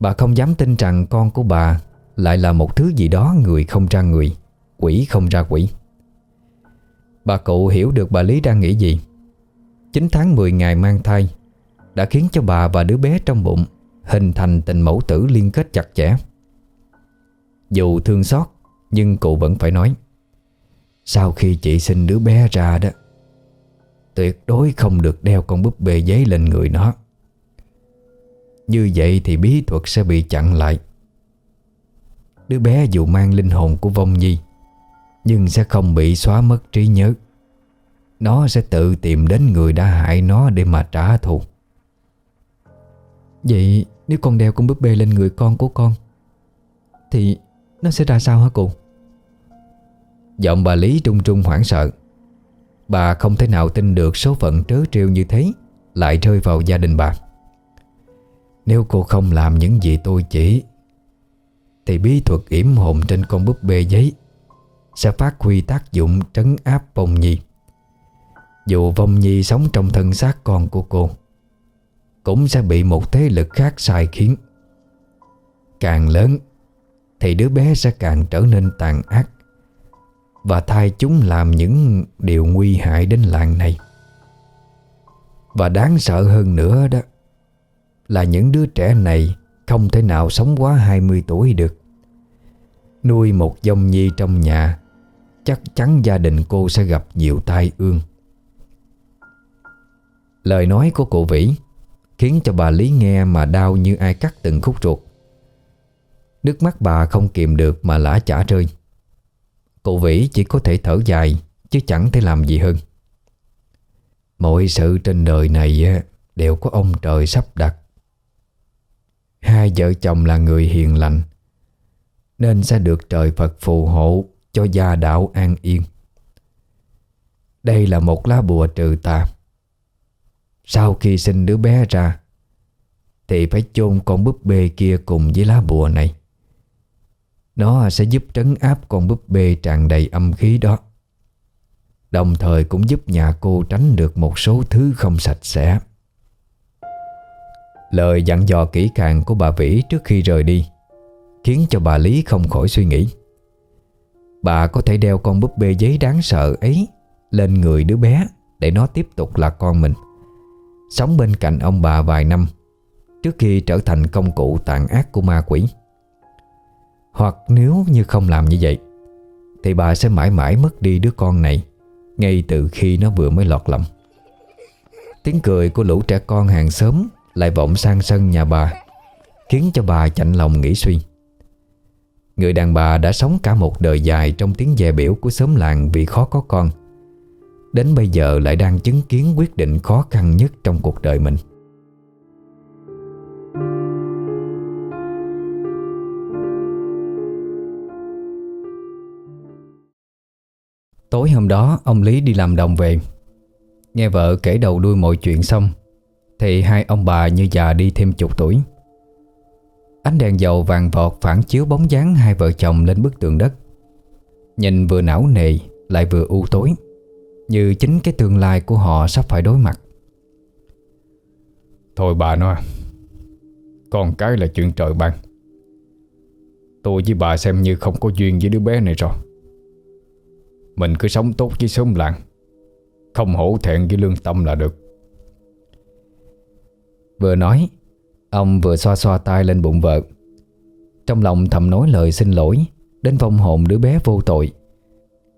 Bà không dám tin rằng con của bà Lại là một thứ gì đó người không ra người, Quỷ không ra quỷ. Bà cụ hiểu được bà Lý đang nghĩ gì. 9 tháng 10 ngày mang thai Đã khiến cho bà và đứa bé trong bụng Hình thành tình mẫu tử liên kết chặt chẽ. Dù thương xót, Nhưng cụ vẫn phải nói, Sau khi chị sinh đứa bé ra đó, Tuyệt đối không được đeo con búp bê giấy lên người nó. Như vậy thì bí thuật sẽ bị chặn lại. Đứa bé dù mang linh hồn của vong nhi, Nhưng sẽ không bị xóa mất trí nhớ. Nó sẽ tự tìm đến người đã hại nó để mà trả thù. Vậy nếu con đeo con búp bê lên người con của con, Thì nó sẽ ra sao hả cụ? Giọng bà Lý trung trung hoảng sợ. Bà không thể nào tin được số phận trớ trêu như thế Lại rơi vào gia đình bà. Nếu cô không làm những gì tôi chỉ, Thì bí thuật yểm hồn trên con búp bê giấy Sẽ phát huy tác dụng trấn áp vong nhi. Dù vong nhi sống trong thân xác con của cô, Cũng sẽ bị một thế lực khác sai khiến. Càng lớn, Thì đứa bé sẽ càng trở nên tàn ác và thay chúng làm những điều nguy hại đến làng này. Và đáng sợ hơn nữa đó là những đứa trẻ này Không thể nào sống quá 20 tuổi được. Nuôi một dông nhi trong nhà, Chắc chắn gia đình cô sẽ gặp nhiều tai ương. Lời nói của cụ Vĩ Khiến cho bà Lý nghe mà đau như ai cắt từng khúc ruột. Nước mắt bà không kìm được mà lã chả rơi. Cụ Vĩ chỉ có thể thở dài, Chứ chẳng thể làm gì hơn. Mọi sự trên đời này Đều có ông trời sắp đặt. Hai vợ chồng là người hiền lành. Nên sẽ được trời Phật phù hộ Cho gia đạo an yên. Đây là một lá bùa trừ tà. Sau khi sinh đứa bé ra, Thì phải chôn con búp bê kia cùng với lá bùa này. Nó sẽ giúp trấn áp con búp bê tràn đầy âm khí đó. Đồng thời cũng giúp nhà cô tránh được một số thứ không sạch sẽ. Lời dặn dò kỹ càng của bà Vĩ trước khi rời đi, Khiến cho bà Lý không khỏi suy nghĩ. Bà có thể đeo con búp bê giấy đáng sợ ấy Lên người đứa bé Để nó tiếp tục là con mình. Sống bên cạnh ông bà vài năm, Trước khi trở thành công cụ tàn ác của ma quỷ. Hoặc nếu như không làm như vậy, Thì bà sẽ mãi mãi mất đi đứa con này Ngay từ khi nó vừa mới lọt lòng. Tiếng cười của lũ trẻ con hàng xóm lại vọng sang sân nhà bà, Khiến cho bà chạnh lòng nghĩ suy. Người đàn bà đã sống cả một đời dài Trong tiếng dè biểu của xóm làng vì khó có con. Đến bây giờ lại đang chứng kiến quyết định khó khăn nhất trong cuộc đời mình. Tối hôm đó, ông Lý đi làm đồng về. Nghe vợ kể đầu đuôi mọi chuyện xong thì hai ông bà như già đi thêm chục tuổi. Ánh đèn dầu vàng vọt phản chiếu bóng dáng hai vợ chồng lên bức tường đất. Nhìn vừa não nề, lại vừa u tối, Như chính cái tương lai của họ sắp phải đối mặt. Thôi bà nói Con cái là chuyện trời ban. Tôi với bà xem như không có duyên với đứa bé này rồi. Mình cứ sống tốt với xóm làng, Không hổ thẹn với lương tâm là được. Vừa nói, Ông vừa xoa xoa tay lên bụng vợ. Trong lòng thầm nói lời xin lỗi Đến vong hồn đứa bé vô tội,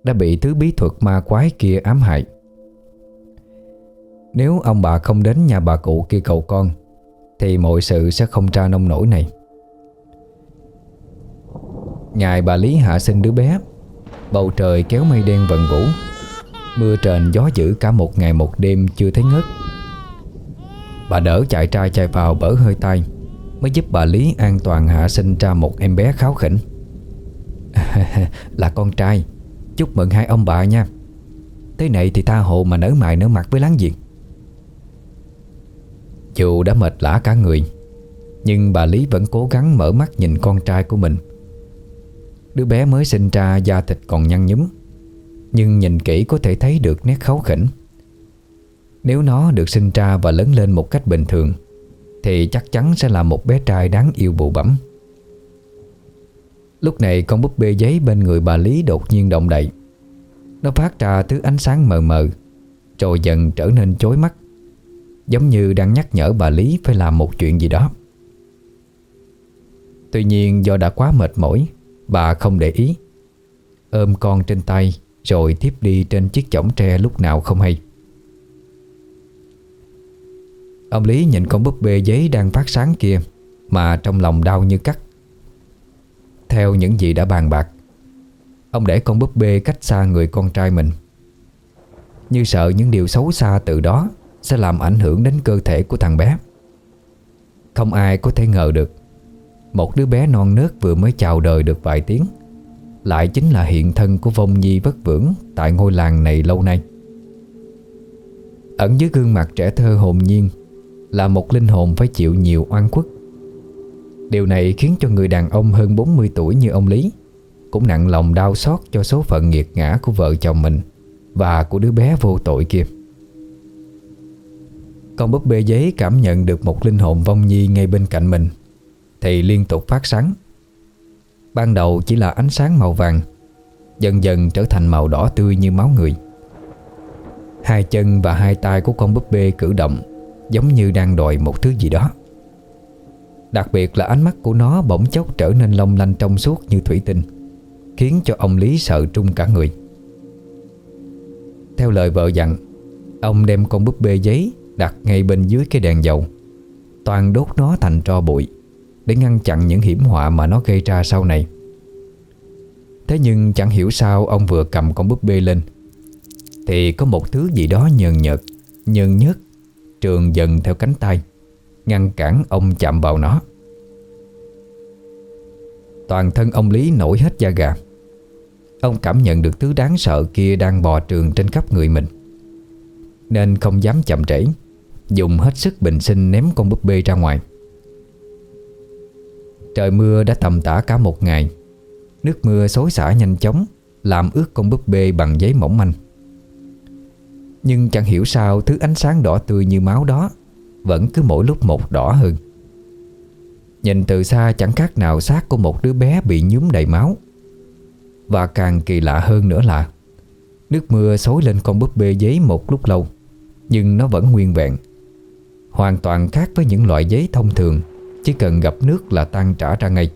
Đã bị thứ bí thuật ma quái kia ám hại. Nếu ông bà không đến nhà bà cụ kia cầu con, Thì mọi sự sẽ không tra nông nổi này. Ngày bà Lý hạ sinh đứa bé, Bầu trời kéo mây đen vần vũ, Mưa trền gió dữ cả một ngày một đêm chưa thấy ngớt. Bà đỡ chạy trai chạy vào bở hơi tay, Mới giúp bà Lý an toàn hạ sinh ra một em bé kháo khỉnh. <laughs> Là con trai, Chúc mừng hai ông bà nha. Thế này thì tha hồ mà nở mày nở mặt với láng giềng. Dù đã mệt lã cả người, Nhưng bà Lý vẫn cố gắng mở mắt nhìn con trai của mình. Đứa bé mới sinh ra da thịt còn nhăn nhúm, Nhưng nhìn kỹ có thể thấy được nét khấu khỉnh. Nếu nó được sinh ra và lớn lên một cách bình thường, Thì chắc chắn sẽ là một bé trai đáng yêu bụ bẩm. Lúc này con búp bê giấy bên người bà Lý đột nhiên động đậy. Nó phát ra thứ ánh sáng mờ mờ Rồi dần trở nên chói mắt, Giống như đang nhắc nhở bà Lý phải làm một chuyện gì đó. Tuy nhiên do đã quá mệt mỏi, Bà không để ý. Ôm con trên tay, Rồi tiếp đi trên chiếc chõng tre lúc nào không hay. Ông Lý nhìn con búp bê giấy đang phát sáng kia, Mà trong lòng đau như cắt. Theo những gì đã bàn bạc, Ông để con búp bê cách xa người con trai mình. Như sợ những điều xấu xa từ đó Sẽ làm ảnh hưởng đến cơ thể của thằng bé. Không ai có thể ngờ được, Một đứa bé non nớt vừa mới chào đời được vài tiếng, Lại chính là hiện thân của vong nhi vất vưởng Tại ngôi làng này lâu nay. Ẩn dưới gương mặt trẻ thơ hồn nhiên là một linh hồn phải chịu nhiều oan khuất. Điều này khiến cho người đàn ông hơn 40 tuổi như ông Lý Cũng nặng lòng đau xót cho số phận nghiệt ngã của vợ chồng mình Và của đứa bé vô tội kia. Con búp bê giấy cảm nhận được một linh hồn vong nhi ngay bên cạnh mình, Thì liên tục phát sáng. Ban đầu chỉ là ánh sáng màu vàng, Dần dần trở thành màu đỏ tươi như máu người. Hai chân và hai tay của con búp bê cử động Giống như đang đòi một thứ gì đó. Đặc biệt là ánh mắt của nó bỗng chốc trở nên long lanh trong suốt như thủy tinh, Khiến cho ông Lý sợ trung cả người. Theo lời vợ dặn, Ông đem con búp bê giấy đặt ngay bên dưới cái đèn dầu, Toàn đốt nó thành tro bụi Để ngăn chặn những hiểm họa mà nó gây ra sau này. Thế nhưng chẳng hiểu sao ông vừa cầm con búp bê lên, Thì có một thứ gì đó nhờn nhợt, Nhờn nhớt Trường dần theo cánh tay, Ngăn cản ông chạm vào nó. Toàn thân ông Lý nổi hết da gà. Ông cảm nhận được thứ đáng sợ kia đang bò trường trên khắp người mình. Nên không dám chậm trễ, Dùng hết sức bình sinh ném con búp bê ra ngoài. Trời mưa đã tầm tã cả một ngày, Nước mưa xối xả nhanh chóng, Làm ướt con búp bê bằng giấy mỏng manh nhưng chẳng hiểu sao thứ ánh sáng đỏ tươi như máu đó Vẫn cứ mỗi lúc một đỏ hơn. Nhìn từ xa chẳng khác nào xác của một đứa bé bị nhúm đầy máu. Và càng kỳ lạ hơn nữa là, Nước mưa xối lên con búp bê giấy một lúc lâu, Nhưng nó vẫn nguyên vẹn. Hoàn toàn khác với những loại giấy thông thường, Chỉ cần gặp nước là tan trả ra ngay.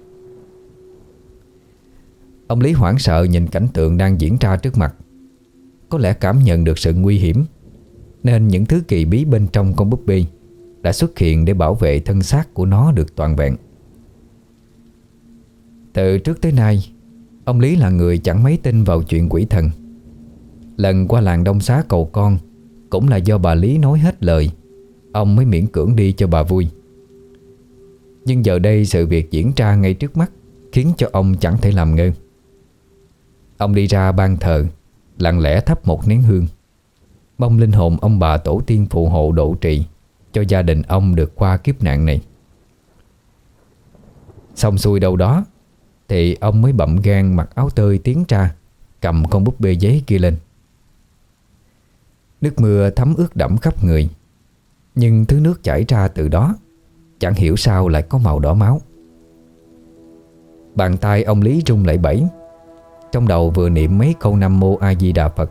Ông Lý hoảng sợ nhìn cảnh tượng đang diễn ra trước mặt có lẽ cảm nhận được sự nguy hiểm, Nên những thứ kỳ bí bên trong con búp bê Đã xuất hiện để bảo vệ thân xác của nó được toàn vẹn. Từ trước tới nay, Ông Lý là người chẳng mấy tin vào chuyện quỷ thần. Lần qua làng Đông Xá cầu con Cũng là do bà Lý nói hết lời, Ông mới miễn cưỡng đi cho bà vui. Nhưng giờ đây sự việc diễn ra ngay trước mắt Khiến cho ông chẳng thể làm ngơ. Ông đi ra ban thờ Lặng lẽ thắp một nén hương. Mong linh hồn ông bà tổ tiên phụ hộ độ trì, Cho gia đình ông được qua kiếp nạn này. Xong xuôi đâu đó, Thì ông mới bậm gan mặc áo tơi tiến ra, Cầm con búp bê giấy kia lên. Nước mưa thấm ướt đẫm khắp người, Nhưng thứ nước chảy ra từ đó Chẳng hiểu sao lại có màu đỏ máu. Bàn tay ông Lý rung lại bẫy trong đầu vừa niệm mấy câu Nam Mô A Di Đà Phật.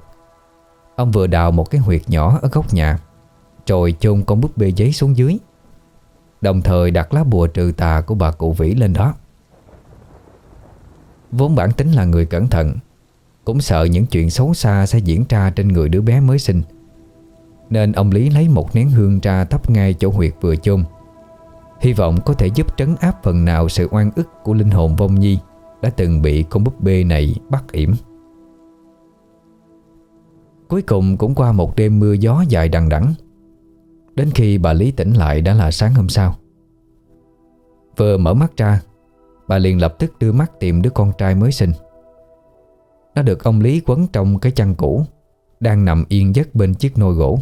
Ông vừa đào một cái huyệt nhỏ ở góc nhà, Rồi chôn con búp bê giấy xuống dưới. Đồng thời đặt lá bùa trừ tà của bà cụ Vĩ lên đó. Vốn bản tính là người cẩn thận, Cũng sợ những chuyện xấu xa sẽ diễn ra trên người đứa bé mới sinh. Nên ông Lý lấy một nén hương ra thắp ngay chỗ huyệt vừa chôn. Hy vọng có thể giúp trấn áp phần nào sự oan ức của linh hồn vong nhi đã từng bị con búp bê này bắt yểm. Cuối cùng cũng qua một đêm mưa gió dài đằng đẵng. Đến khi bà Lý tỉnh lại đã là sáng hôm sau. Vừa mở mắt ra, Bà liền lập tức đưa mắt tìm đứa con trai mới sinh. Nó được ông Lý quấn trong cái chăn cũ, Đang nằm yên giấc bên chiếc nôi gỗ.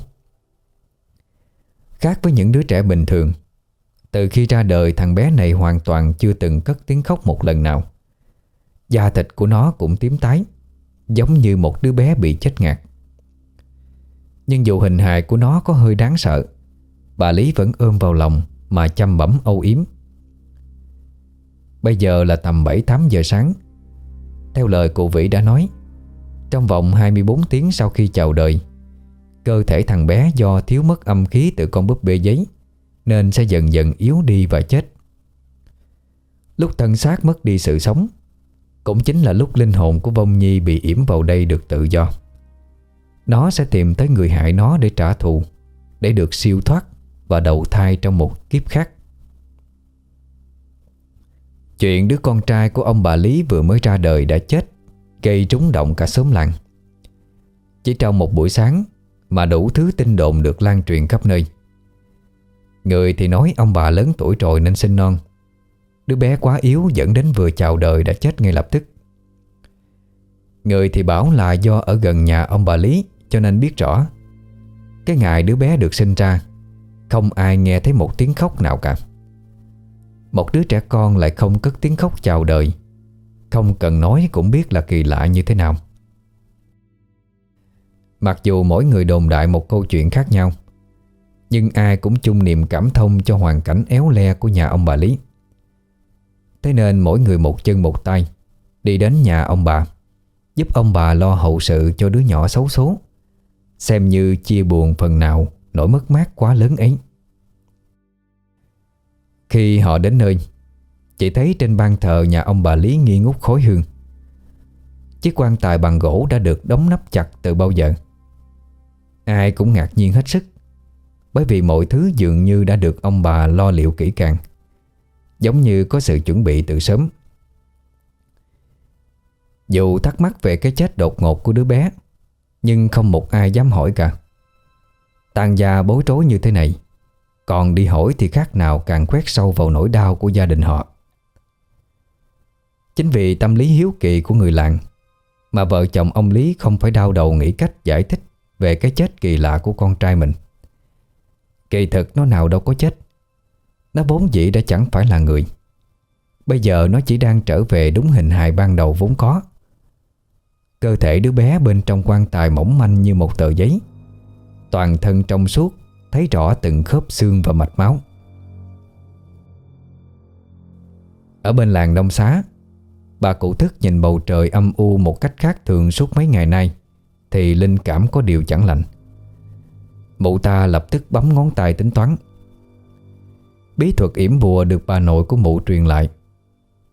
Khác với những đứa trẻ bình thường, Từ khi ra đời thằng bé này hoàn toàn chưa từng cất tiếng khóc một lần nào. Da thịt của nó cũng tím tái, Giống như một đứa bé bị chết ngạt. Nhưng dù hình hài của nó có hơi đáng sợ, Bà Lý vẫn ôm vào lòng Mà chăm bẩm âu yếm. Bây giờ là tầm 7-8 giờ sáng. Theo lời cụ Vĩ đã nói, Trong vòng 24 tiếng sau khi chào đời, Cơ thể thằng bé do thiếu mất âm khí từ con búp bê giấy, Nên sẽ dần dần yếu đi và chết. Lúc thân xác mất đi sự sống cũng chính là lúc linh hồn của vong nhi bị yểm vào đây được tự do. Nó sẽ tìm tới người hại nó để trả thù, Để được siêu thoát Và đầu thai trong một kiếp khác. Chuyện đứa con trai của ông bà Lý vừa mới ra đời đã chết, Gây trúng động cả xóm làng. Chỉ trong một buổi sáng Mà đủ thứ tin đồn được lan truyền khắp nơi. Người thì nói ông bà lớn tuổi rồi nên sinh non Đứa bé quá yếu dẫn đến vừa chào đời đã chết ngay lập tức. Người thì bảo là do ở gần nhà ông bà Lý, Cho nên biết rõ. Cái ngày đứa bé được sinh ra, Không ai nghe thấy một tiếng khóc nào cả. Một đứa trẻ con lại không cất tiếng khóc chào đời. Không cần nói cũng biết là kỳ lạ như thế nào. Mặc dù mỗi người đồn đại một câu chuyện khác nhau, Nhưng ai cũng chung niềm cảm thông cho hoàn cảnh éo le của nhà ông bà Lý. Thế nên mỗi người một chân một tay, Đi đến nhà ông bà, Giúp ông bà lo hậu sự cho đứa nhỏ xấu số Xem như chia buồn phần nào, Nỗi mất mát quá lớn ấy. Khi họ đến nơi, Chỉ thấy trên ban thờ nhà ông bà Lý nghi ngút khói hương. Chiếc quan tài bằng gỗ đã được đóng nắp chặt từ bao giờ? Ai cũng ngạc nhiên hết sức, Bởi vì mọi thứ dường như đã được ông bà lo liệu kỹ càng. Giống như có sự chuẩn bị từ sớm. Dù thắc mắc về cái chết đột ngột của đứa bé, Nhưng không một ai dám hỏi cả. Tàn gia bối rối như thế này, Còn đi hỏi thì khác nào càng quét sâu vào nỗi đau của gia đình họ. Chính vì tâm lý hiếu kỳ của người làng, Mà vợ chồng ông Lý không phải đau đầu nghĩ cách giải thích Về cái chết kỳ lạ của con trai mình. Kỳ thực nó nào đâu có chết nó vốn dĩ đã chẳng phải là người. Bây giờ nó chỉ đang trở về đúng hình hài ban đầu vốn có. Cơ thể đứa bé bên trong quan tài mỏng manh như một tờ giấy. Toàn thân trong suốt, Thấy rõ từng khớp xương và mạch máu. Ở bên làng Đông Xá, Bà cụ thức nhìn bầu trời âm u một cách khác thường suốt mấy ngày nay, Thì linh cảm có điều chẳng lành. Mụ ta lập tức bấm ngón tay tính toán. Bí thuật yểm bùa được bà nội của mụ truyền lại.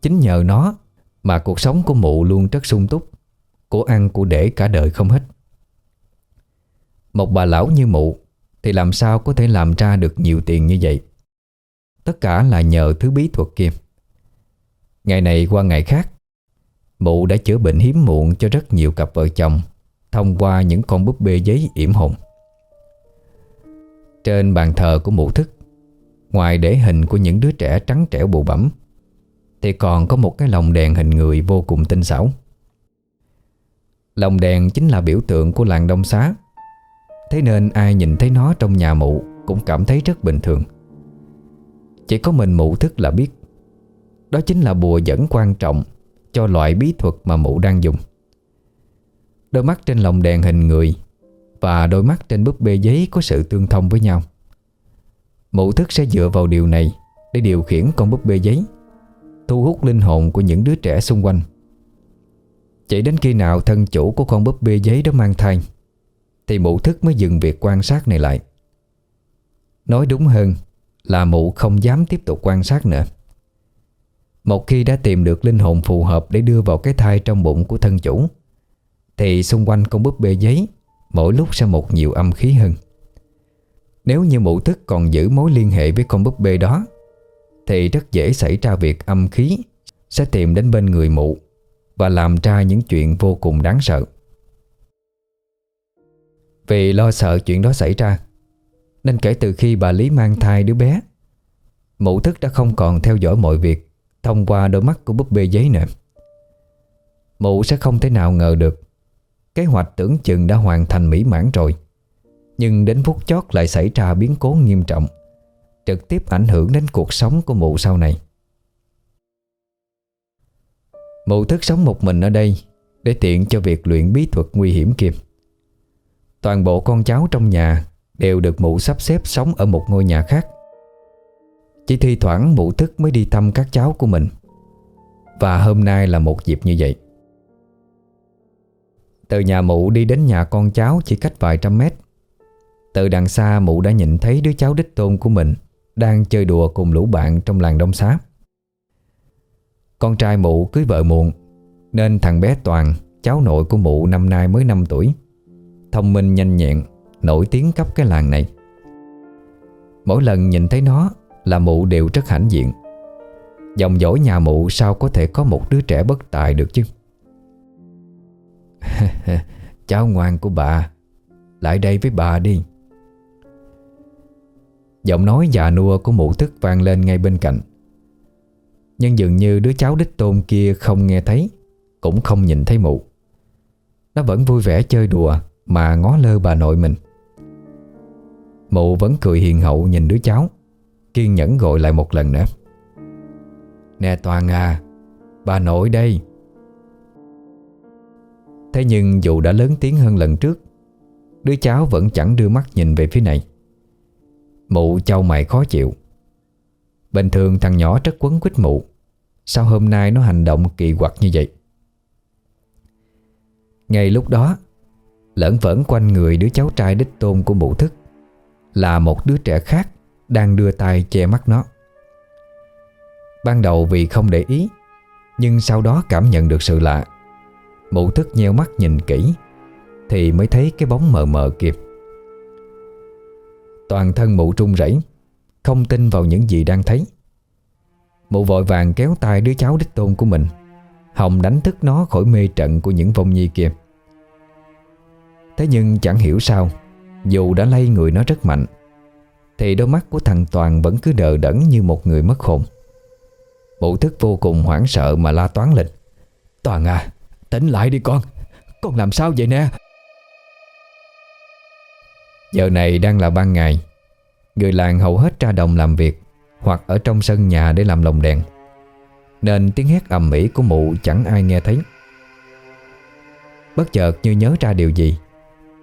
Chính nhờ nó mà cuộc sống của mụ luôn rất sung túc, Của ăn, của để cả đời không hết. Một bà lão như mụ Thì làm sao có thể làm ra được nhiều tiền như vậy? Tất cả là nhờ thứ bí thuật kia. Ngày này qua ngày khác, Mụ đã chữa bệnh hiếm muộn cho rất nhiều cặp vợ chồng Thông qua những con búp bê giấy yểm hồn. Trên bàn thờ của mụ thức Ngoài để hình của những đứa trẻ trắng trẻo bụ bẩm, Thì còn có một cái lồng đèn hình người vô cùng tinh xảo. Lồng đèn chính là biểu tượng của làng Đông Xá. Thế nên ai nhìn thấy nó trong nhà mụ Cũng cảm thấy rất bình thường. Chỉ có mình mụ thức là biết, Đó chính là bùa dẫn quan trọng Cho loại bí thuật mà mụ đang dùng. Đôi mắt trên lồng đèn hình người Và đôi mắt trên búp bê giấy có sự tương thông với nhau. Mụ thức sẽ dựa vào điều này Để điều khiển con búp bê giấy, Thu hút linh hồn của những đứa trẻ xung quanh. Chỉ đến khi nào thân chủ của con búp bê giấy đó mang thai, Thì mụ thức mới dừng việc quan sát này lại. Nói đúng hơn là mụ không dám tiếp tục quan sát nữa. Một khi đã tìm được linh hồn phù hợp để đưa vào cái thai trong bụng của thân chủ, Thì xung quanh con búp bê giấy Mỗi lúc sẽ một nhiều âm khí hơn nếu như mụ thức còn giữ mối liên hệ với con búp bê đó, Thì rất dễ xảy ra việc âm khí Sẽ tìm đến bên người mụ Và làm ra những chuyện vô cùng đáng sợ. Vì lo sợ chuyện đó xảy ra, Nên kể từ khi bà Lý mang thai đứa bé, Mụ thức đã không còn theo dõi mọi việc Thông qua đôi mắt của búp bê giấy nữa. Mụ sẽ không thể nào ngờ được Kế hoạch tưởng chừng đã hoàn thành mỹ mãn rồi nhưng đến phút chót lại xảy ra biến cố nghiêm trọng, Trực tiếp ảnh hưởng đến cuộc sống của mụ sau này. Mụ thức sống một mình ở đây Để tiện cho việc luyện bí thuật nguy hiểm kia. Toàn bộ con cháu trong nhà Đều được mụ sắp xếp sống ở một ngôi nhà khác. Chỉ thi thoảng mụ thức mới đi thăm các cháu của mình. Và hôm nay là một dịp như vậy. Từ nhà mụ đi đến nhà con cháu chỉ cách vài trăm mét. Từ đằng xa mụ đã nhìn thấy đứa cháu đích tôn của mình Đang chơi đùa cùng lũ bạn trong làng đông xá. Con trai mụ cưới vợ muộn, Nên thằng bé Toàn, Cháu nội của mụ năm nay mới 5 tuổi, Thông minh nhanh nhẹn, Nổi tiếng cấp cái làng này. Mỗi lần nhìn thấy nó Là mụ đều rất hãnh diện. Dòng dõi nhà mụ sao có thể có một đứa trẻ bất tài được chứ? <laughs> Cháu ngoan của bà, Lại đây với bà đi. Giọng nói già nua của mụ thức vang lên ngay bên cạnh. Nhưng dường như đứa cháu đích tôn kia không nghe thấy, Cũng không nhìn thấy mụ. Nó vẫn vui vẻ chơi đùa Mà ngó lơ bà nội mình. Mụ vẫn cười hiền hậu nhìn đứa cháu, Kiên nhẫn gọi lại một lần nữa. Nè Toàn à Bà nội đây. Thế nhưng dù đã lớn tiếng hơn lần trước, Đứa cháu vẫn chẳng đưa mắt nhìn về phía này. Mụ châu mày khó chịu. Bình thường thằng nhỏ rất quấn quýt mụ. Sao hôm nay nó hành động kỳ quặc như vậy? Ngay lúc đó, Lẫn vẫn quanh người đứa cháu trai đích tôn của mụ thức, Là một đứa trẻ khác Đang đưa tay che mắt nó. Ban đầu vì không để ý, Nhưng sau đó cảm nhận được sự lạ. Mụ thức nheo mắt nhìn kỹ, Thì mới thấy cái bóng mờ mờ kịp. Toàn thân mụ trung rẩy, Không tin vào những gì đang thấy. Mụ vội vàng kéo tay đứa cháu đích tôn của mình Hồng đánh thức nó khỏi mê trận của những vong nhi kia. Thế nhưng chẳng hiểu sao, Dù đã lay người nó rất mạnh, Thì đôi mắt của thằng Toàn vẫn cứ đờ đẫn như một người mất hồn. Mụ thức vô cùng hoảng sợ mà la toán lên, Toàn à Tỉnh lại đi con Con làm sao vậy nè? Giờ này đang là ban ngày. Người làng hầu hết ra đồng làm việc Hoặc ở trong sân nhà để làm lồng đèn. Nên tiếng hét ầm ĩ của mụ chẳng ai nghe thấy. Bất chợt như nhớ ra điều gì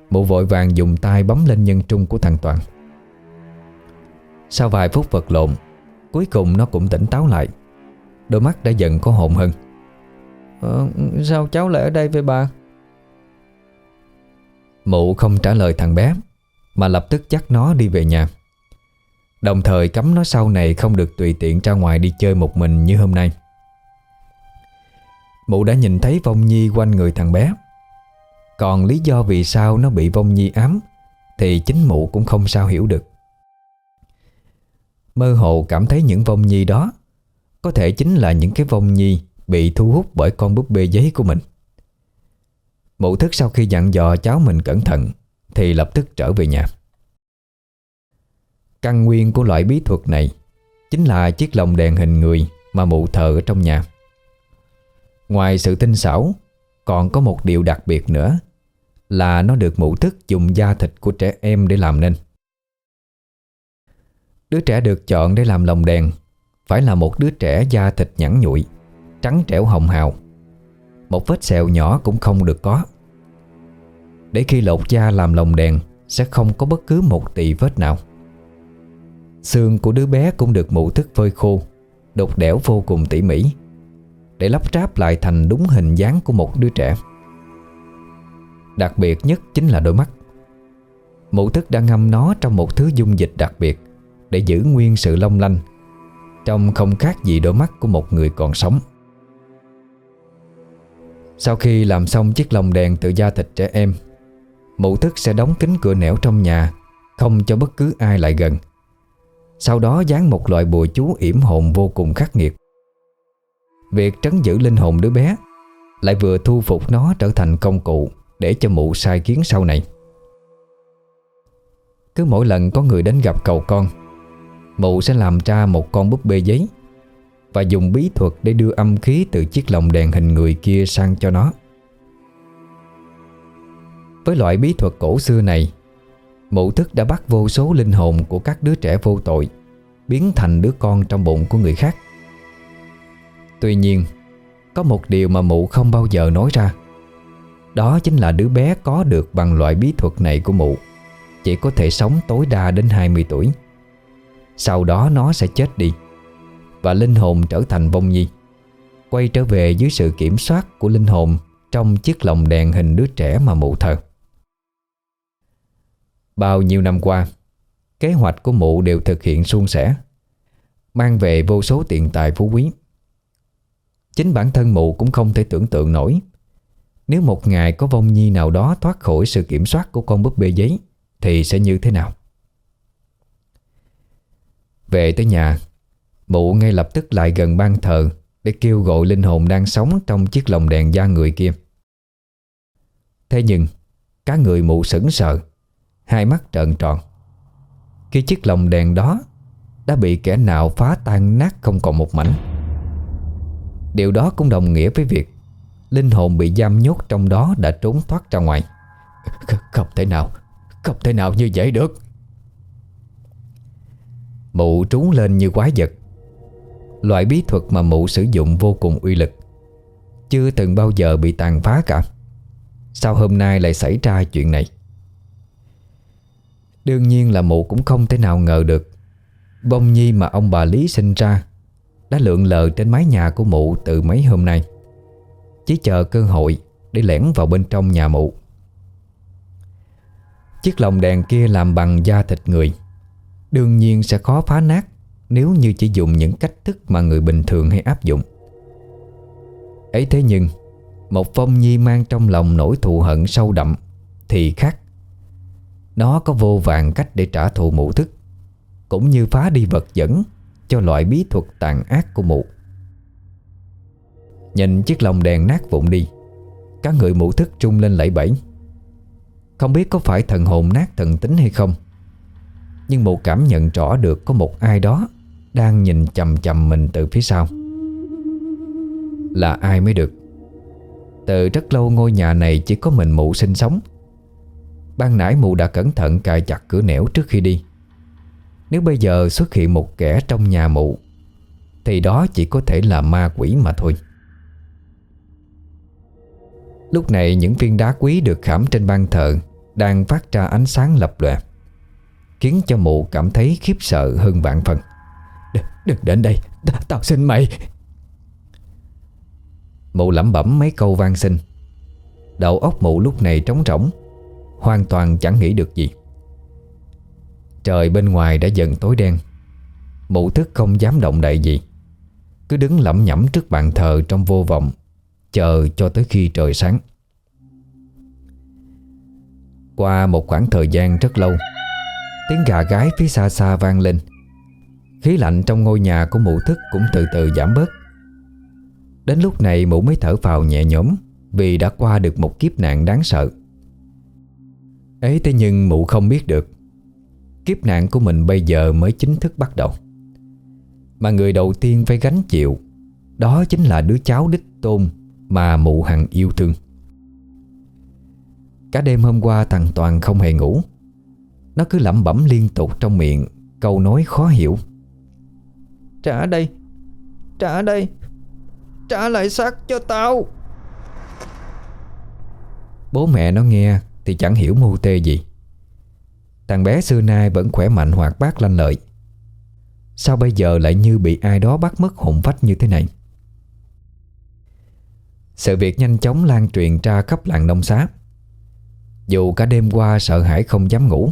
Mụ vội vàng dùng tay bấm lên nhân trung của thằng Toàn. Sau vài phút vật lộn Cuối cùng nó cũng tỉnh táo lại. Đôi mắt đã dần có hồn hơn. Ờ, Sao cháu lại ở đây với bà Mụ không trả lời thằng bé mà lập tức dắt nó đi về nhà. Đồng thời cấm nó sau này không được tùy tiện ra ngoài đi chơi một mình như hôm nay. Mụ đã nhìn thấy vong nhi quanh người thằng bé. Còn lý do vì sao nó bị vong nhi ám Thì chính mụ cũng không sao hiểu được. Mơ hồ cảm thấy những vong nhi đó Có thể chính là những cái vong nhi Bị thu hút bởi con búp bê giấy của mình. Mụ thức sau khi dặn dò cháu mình cẩn thận thì lập tức trở về nhà. Căn nguyên của loại bí thuật này Chính là chiếc lồng đèn hình người Mà mụ thờ ở trong nhà. Ngoài sự tinh xảo, Còn có một điều đặc biệt nữa Là nó được mụ thức dùng da thịt của trẻ em để làm nên. Đứa trẻ được chọn để làm lồng đèn Phải là một đứa trẻ da thịt nhẵn nhụi, Trắng trẻo hồng hào. Một vết sẹo nhỏ cũng không được có. Để khi lột da làm lồng đèn, Sẽ không có bất cứ một tỳ vết nào. Xương của đứa bé cũng được mụ thức phơi khô Đột đẽo vô cùng tỉ mỉ, Để lắp ráp lại thành đúng hình dáng của một đứa trẻ. Đặc biệt nhất chính là đôi mắt. Mụ thức đã ngâm nó trong một thứ dung dịch đặc biệt Để giữ nguyên sự long lanh, Trông không khác gì đôi mắt của một người còn sống. Sau khi làm xong chiếc lồng đèn từ da thịt trẻ em Mụ thức sẽ đóng kín cửa nẻo trong nhà, Không cho bất cứ ai lại gần. Sau đó dán một loại bùa chú yểm hồn vô cùng khắc nghiệt. Việc trấn giữ linh hồn đứa bé Lại vừa thu phục nó trở thành công cụ Để cho mụ sai kiến sau này. Cứ mỗi lần có người đến gặp cầu con, Mụ sẽ làm ra một con búp bê giấy Và dùng bí thuật để đưa âm khí từ chiếc lồng đèn hình người kia sang cho nó. Với loại bí thuật cổ xưa này. Mụ thức đã bắt vô số linh hồn của các đứa trẻ vô tội, Biến thành đứa con trong bụng của người khác. Tuy nhiên, Có một điều mà mụ không bao giờ nói ra. Đó chính là đứa bé có được bằng loại bí thuật này của mụ, Chỉ có thể sống tối đa đến 20 tuổi. Sau đó nó sẽ chết đi, Và linh hồn trở thành vong nhi, Quay trở về dưới sự kiểm soát của linh hồn Trong chiếc lồng đèn hình đứa trẻ mà mụ thờ. Bao nhiêu năm qua, Kế hoạch của mụ đều thực hiện suôn sẻ, Mang về vô số tiền tài phú quý. Chính bản thân mụ cũng không thể tưởng tượng nổi, Nếu một ngày có vong nhi nào đó thoát khỏi sự kiểm soát của con búp bê giấy, Thì sẽ như thế nào? Về tới nhà, Mụ ngay lập tức lại gần ban thờ Để kêu gọi linh hồn đang sống trong chiếc lồng đèn da người kia. Thế nhưng, Cá người mụ sững sờ Hai mắt trợn tròn. Khi chiếc lồng đèn đó Đã bị kẻ nào phá tan nát không còn một mảnh. Điều đó cũng đồng nghĩa với việc Linh hồn bị giam nhốt trong đó đã trốn thoát ra ngoài. Không thể nào, Không thể nào như vậy được. Mụ trú lên như quái vật. Loại bí thuật mà mụ sử dụng vô cùng uy lực. Chưa từng bao giờ bị tàn phá cả. Sao hôm nay lại xảy ra chuyện này? Đương nhiên là mụ cũng không thể nào ngờ được. Bông nhi mà ông bà Lý sinh ra Đã lượn lờ trên mái nhà của mụ từ mấy hôm nay. Chỉ chờ cơ hội để lẻn vào bên trong nhà mụ. Chiếc lồng đèn kia làm bằng da thịt người. Đương nhiên sẽ khó phá nát Nếu như chỉ dùng những cách thức mà người bình thường hay áp dụng. Ấy thế nhưng, Một phong nhi mang trong lòng nỗi thù hận sâu đậm Thì khác. Nó có vô vàng cách để trả thù mụ thức, Cũng như phá đi vật dẫn Cho loại bí thuật tàn ác của mụ. Nhìn chiếc lồng đèn nát vụn đi Các người mụ thức trung lên lẫy bẫy. Không biết có phải thần hồn nát thần tính hay không, Nhưng mụ cảm nhận rõ được Có một ai đó Đang nhìn chầm chầm mình từ phía sau. Là ai mới được? Từ rất lâu ngôi nhà này Chỉ có mình mụ sinh sống. Ban nãy mụ đã cẩn thận cài chặt cửa nẻo trước khi đi. Nếu bây giờ xuất hiện một kẻ trong nhà mụ, Thì đó chỉ có thể là ma quỷ mà thôi. Lúc này những viên đá quý được khảm trên ban thờ Đang phát ra ánh sáng lập lòe, Khiến cho mụ cảm thấy khiếp sợ hơn vạn phần. Đ, Đừng đến đây Tao xin mày. Mụ lẩm bẩm mấy câu van xin. Đầu óc mụ lúc này trống rỗng Hoàn toàn chẳng nghĩ được gì. Trời bên ngoài đã dần tối đen. Mụ thức không dám động đậy gì. Cứ đứng lẩm nhẩm trước bàn thờ trong vô vọng, Chờ cho tới khi trời sáng. Qua một khoảng thời gian rất lâu, Tiếng gà gái phía xa xa vang lên. Khí lạnh trong ngôi nhà của mụ thức cũng từ từ giảm bớt. Đến lúc này mụ mới thở phào nhẹ nhõm Vì đã qua được một kiếp nạn đáng sợ. Ấy thế nhưng mụ không biết được. Kiếp nạn của mình bây giờ mới chính thức bắt đầu. Mà người đầu tiên phải gánh chịu Đó chính là đứa cháu đích tôn Mà mụ hằng yêu thương. Cả đêm hôm qua thằng Toàn không hề ngủ. Nó cứ lẩm bẩm liên tục trong miệng Câu nói khó hiểu. Trả đây Trả đây Trả lại xác cho tao. Bố mẹ nó nghe thì chẳng hiểu mưu tê gì. Thằng bé xưa nay vẫn khỏe mạnh hoạt bát lanh lợi. Sao bây giờ lại như bị ai đó bắt mất hồn phách như thế này? Sự việc nhanh chóng lan truyền ra khắp làng nông xá. Dù cả đêm qua sợ hãi không dám ngủ,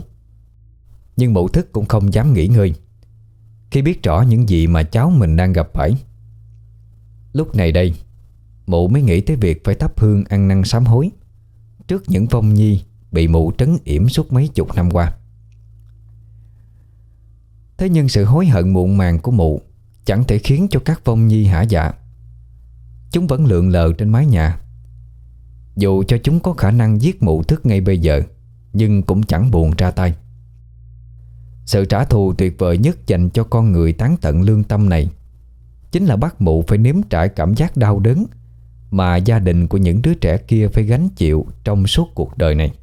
Nhưng mụ thức cũng không dám nghỉ ngơi, Khi biết rõ những gì mà cháu mình đang gặp phải. Lúc này đây, Mụ mới nghĩ tới việc phải thắp hương ăn năn sám hối. Trước những phong nhi Bị mụ trấn yểm suốt mấy chục năm qua. Thế nhưng sự hối hận muộn màng của mụ Chẳng thể khiến cho các phong nhi hả dạ. Chúng vẫn lượn lờ trên mái nhà. Dù cho chúng có khả năng giết mụ thức ngay bây giờ, Nhưng cũng chẳng buồn ra tay. Sự trả thù tuyệt vời nhất dành cho con người tán tận lương tâm này Chính là bắt mụ phải nếm trải cảm giác đau đớn mà gia đình của những đứa trẻ kia phải gánh chịu Trong suốt cuộc đời này.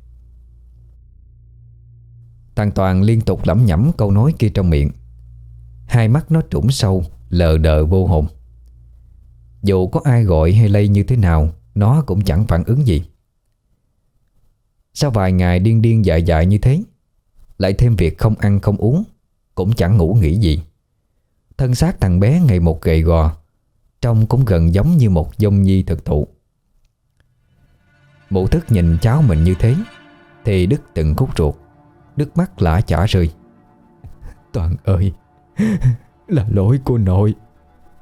Thằng Toàn liên tục lẩm nhẩm câu nói kia trong miệng. Hai mắt nó trũng sâu, Lờ đờ vô hồn. Dù có ai gọi hay lây như thế nào, Nó cũng chẳng phản ứng gì. Sau vài ngày điên điên dại dại như thế, Lại thêm việc không ăn không uống, Cũng chẳng ngủ nghỉ gì. Thân xác thằng bé ngày một gầy gò Trông cũng gần giống như một dông nhi thực thụ Mụ thức nhìn cháu mình như thế, Thì đứt từng khúc ruột, Nước mắt lã chả rơi. <laughs> Toàn ơi, <laughs> Là lỗi của nội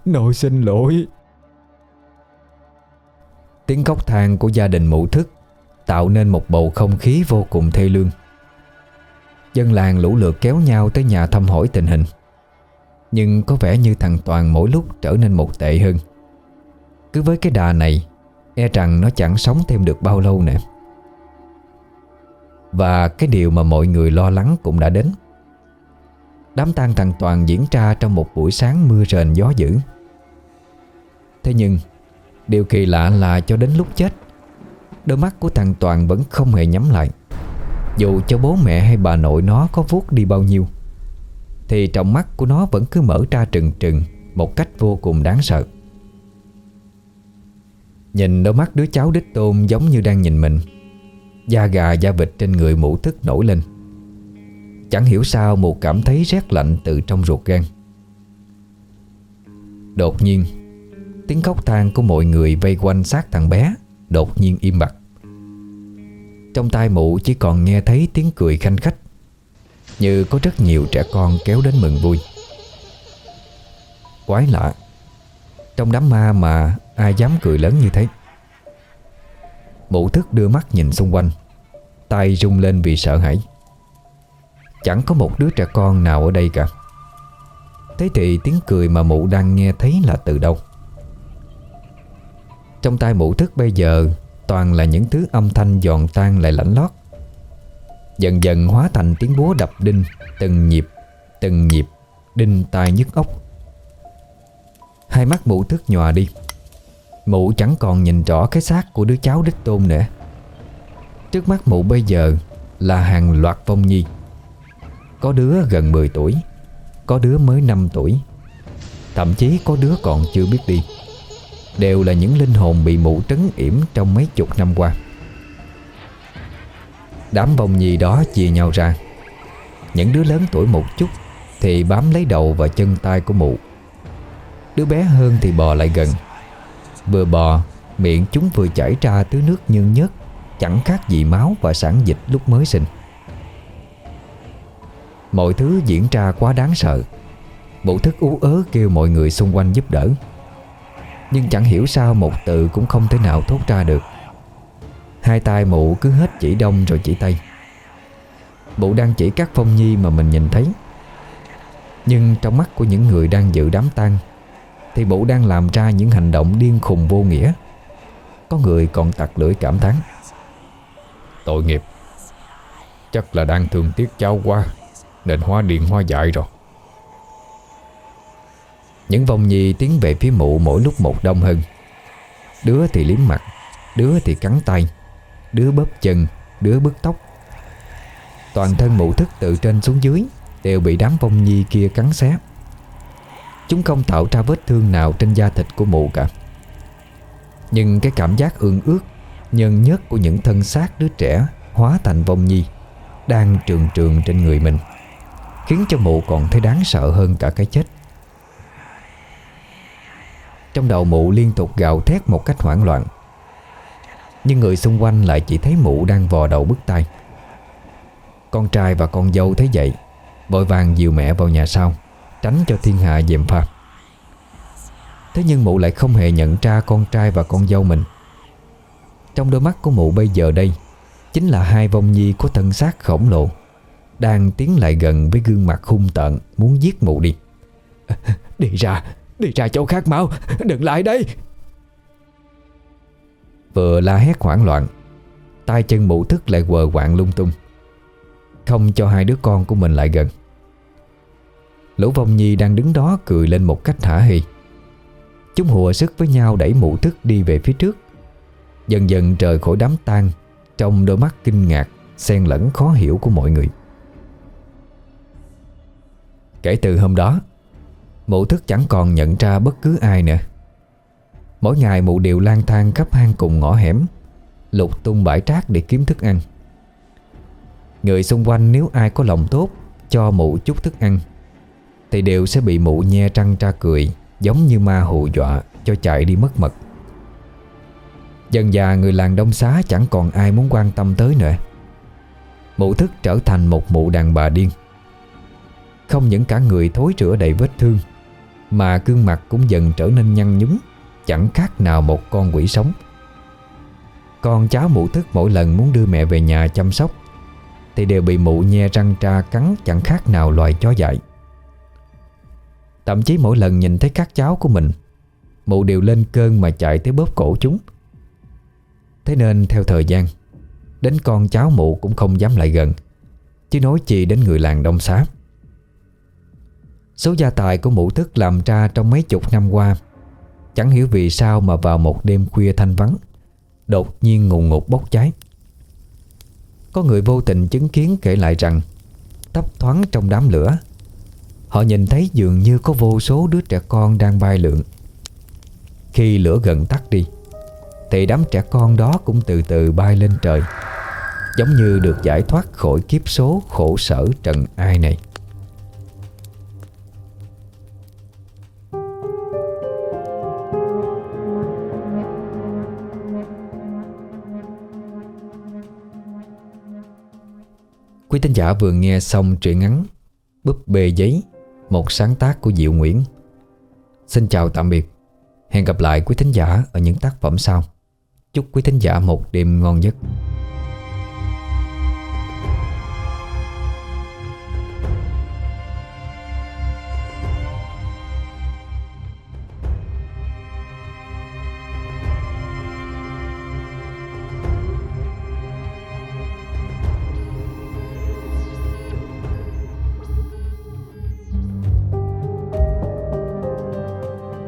Nội xin lỗi. Tiếng khóc than của gia đình mụ thức Tạo nên một bầu không khí vô cùng thê lương. Dân làng lũ lượt kéo nhau tới nhà thăm hỏi tình hình. Nhưng có vẻ như thằng Toàn mỗi lúc trở nên một tệ hơn. Cứ với cái đà này E rằng nó chẳng sống thêm được bao lâu nữa. Và cái điều mà mọi người lo lắng cũng đã đến. Đám tang thằng Toàn diễn ra trong một buổi sáng mưa rền gió dữ. Thế nhưng, Điều kỳ lạ là cho đến lúc chết, Đôi mắt của thằng Toàn vẫn không hề nhắm lại. Dù cho bố mẹ hay bà nội nó có vuốt đi bao nhiêu thì trong mắt của nó vẫn cứ mở ra trừng trừng Một cách vô cùng đáng sợ. Nhìn đôi mắt đứa cháu đích tôn giống như đang nhìn mình, Da gà da vịt trên người mụ thức nổi lên. Chẳng hiểu sao mụ cảm thấy rét lạnh từ trong ruột gan. Đột nhiên, Tiếng khóc than của mọi người vây quanh sát thằng bé Đột nhiên im bặt. Trong tai mụ chỉ còn nghe thấy tiếng cười khanh khách. Như có rất nhiều trẻ con kéo đến mừng vui. Quái lạ, Trong đám ma mà ai dám cười lớn như thế? Mụ thức đưa mắt nhìn xung quanh, tay rung lên vì sợ hãi. Chẳng có một đứa trẻ con nào ở đây cả. Thế thì tiếng cười mà mụ đang nghe thấy là từ đâu? Trong tay mụ thức bây giờ Toàn là những thứ âm thanh giòn tan lại lạnh lót. Dần dần hóa thành tiếng búa đập đinh, Từng nhịp Từng nhịp, Đinh tai nhức ốc Hai mắt mụ thức nhòa đi. Mụ chẳng còn nhìn rõ cái xác của đứa cháu đích tôn nữa. Trước mắt mụ bây giờ Là hàng loạt vong nhi. Có đứa gần 10 tuổi, Có đứa mới 5 tuổi, Thậm chí có đứa còn chưa biết đi. Đều là những linh hồn bị mụ trấn yểm Trong mấy chục năm qua. Đám bông nhì đó chia nhau ra. Những đứa lớn tuổi một chút Thì bám lấy đầu và chân tay của mụ. Đứa bé hơn thì bò lại gần. Vừa bò, Miệng chúng vừa chảy ra thứ nước nhơn nhớt, Chẳng khác gì máu và sản dịch lúc mới sinh. Mọi thứ diễn ra quá đáng sợ. Bộ thức ú ớ kêu mọi người xung quanh giúp đỡ. Nhưng chẳng hiểu sao một từ cũng không thể nào thốt ra được. Hai tay mụ cứ hết chỉ đông rồi chỉ tay Mụ đang chỉ các phong nhi mà mình nhìn thấy. Nhưng trong mắt của những người đang dự đám tang, Thì mụ đang làm ra những hành động điên khùng vô nghĩa. Có người còn tặc lưỡi cảm thán. Tội nghiệp. Chắc là đang thương tiếc cháu quá, Nên hóa điện hoa dại rồi. Những vong nhi tiến về phía mụ mỗi lúc một đông hơn. Đứa thì liếm mặt, Đứa thì cắn tay. Đứa bóp chân Đứa bứt tóc. Toàn thân mụ thức từ trên xuống dưới Đều bị đám vong nhi kia cắn xé. Chúng không tạo ra vết thương nào trên da thịt của mụ cả. Nhưng cái cảm giác ương ước, Nhân nhất của những thân xác đứa trẻ Hóa thành vong nhi Đang trường trường trên người mình Khiến cho mụ còn thấy đáng sợ hơn cả cái chết. Trong đầu mụ liên tục gào thét một cách hoảng loạn. Nhưng người xung quanh lại chỉ thấy mụ đang vò đầu bức tay. Con trai và con dâu thấy vậy, Vội vàng dìu mẹ vào nhà sau, Tránh cho thiên hạ dèm pha. Thế nhưng mụ lại không hề nhận ra con trai và con dâu mình. Trong đôi mắt của mụ bây giờ đây, Chính là hai vong nhi của thân xác khổng lồ, Đang tiến lại gần với gương mặt hung tợn Muốn giết mụ đi. <laughs> Đi ra Đi ra chỗ khác mau, Đừng lại đây. Vừa la hét hoảng loạn. Tay chân mụ thức lại quờ quạng lung tung. Không cho hai đứa con của mình lại gần. Lũ vong nhi đang đứng đó cười lên một cách thả hì Chúng hùa sức với nhau đẩy mụ thức đi về phía trước. Dần dần trời khỏi đám tang, Trong đôi mắt kinh ngạc, Xen lẫn khó hiểu của mọi người. Kể từ hôm đó, Mụ thức chẳng còn nhận ra bất cứ ai nữa. Mỗi ngày mụ đều lang thang khắp hang cùng ngõ hẻm, Lục tung bãi trác để kiếm thức ăn. Người xung quanh nếu ai có lòng tốt Cho mụ chút thức ăn, Thì đều sẽ bị mụ nhe trăng tra cười, Giống như ma hù dọa Cho chạy đi mất mật. Dần già người làng đông xá Chẳng còn ai muốn quan tâm tới nữa. Mụ thức trở thành một mụ đàn bà điên. Không những cả người thối rữa đầy vết thương, Mà gương mặt cũng dần trở nên nhăn nhúm. Chẳng khác nào một con quỷ sống. Con cháu mụ thức mỗi lần muốn đưa mẹ về nhà chăm sóc, Thì đều bị mụ nhe răng tra cắn chẳng khác nào loài chó dại. Thậm chí mỗi lần nhìn thấy các cháu của mình, Mụ đều lên cơn mà chạy tới bóp cổ chúng. Thế nên theo thời gian, Đến con cháu mụ cũng không dám lại gần, Chứ nói chi đến người làng đông xá. Số gia tài của mụ thức làm ra trong mấy chục năm qua Chẳng hiểu vì sao mà vào một đêm khuya thanh vắng, Đột nhiên ngùng ngục bốc cháy. Có người vô tình chứng kiến kể lại rằng, Tấp thoáng trong đám lửa, Họ nhìn thấy dường như có vô số đứa trẻ con đang bay lượn. Khi lửa gần tắt đi, Thì đám trẻ con đó cũng từ từ bay lên trời, Giống như được giải thoát khỏi kiếp số khổ sở trần ai này. Quý tín giả vừa nghe xong truyện ngắn Búp bê giấy, Một sáng tác của Diệu Nguyễn. Xin chào tạm biệt. Hẹn gặp lại quý thính giả ở những tác phẩm sau. Chúc quý thính giả một đêm ngon giấc.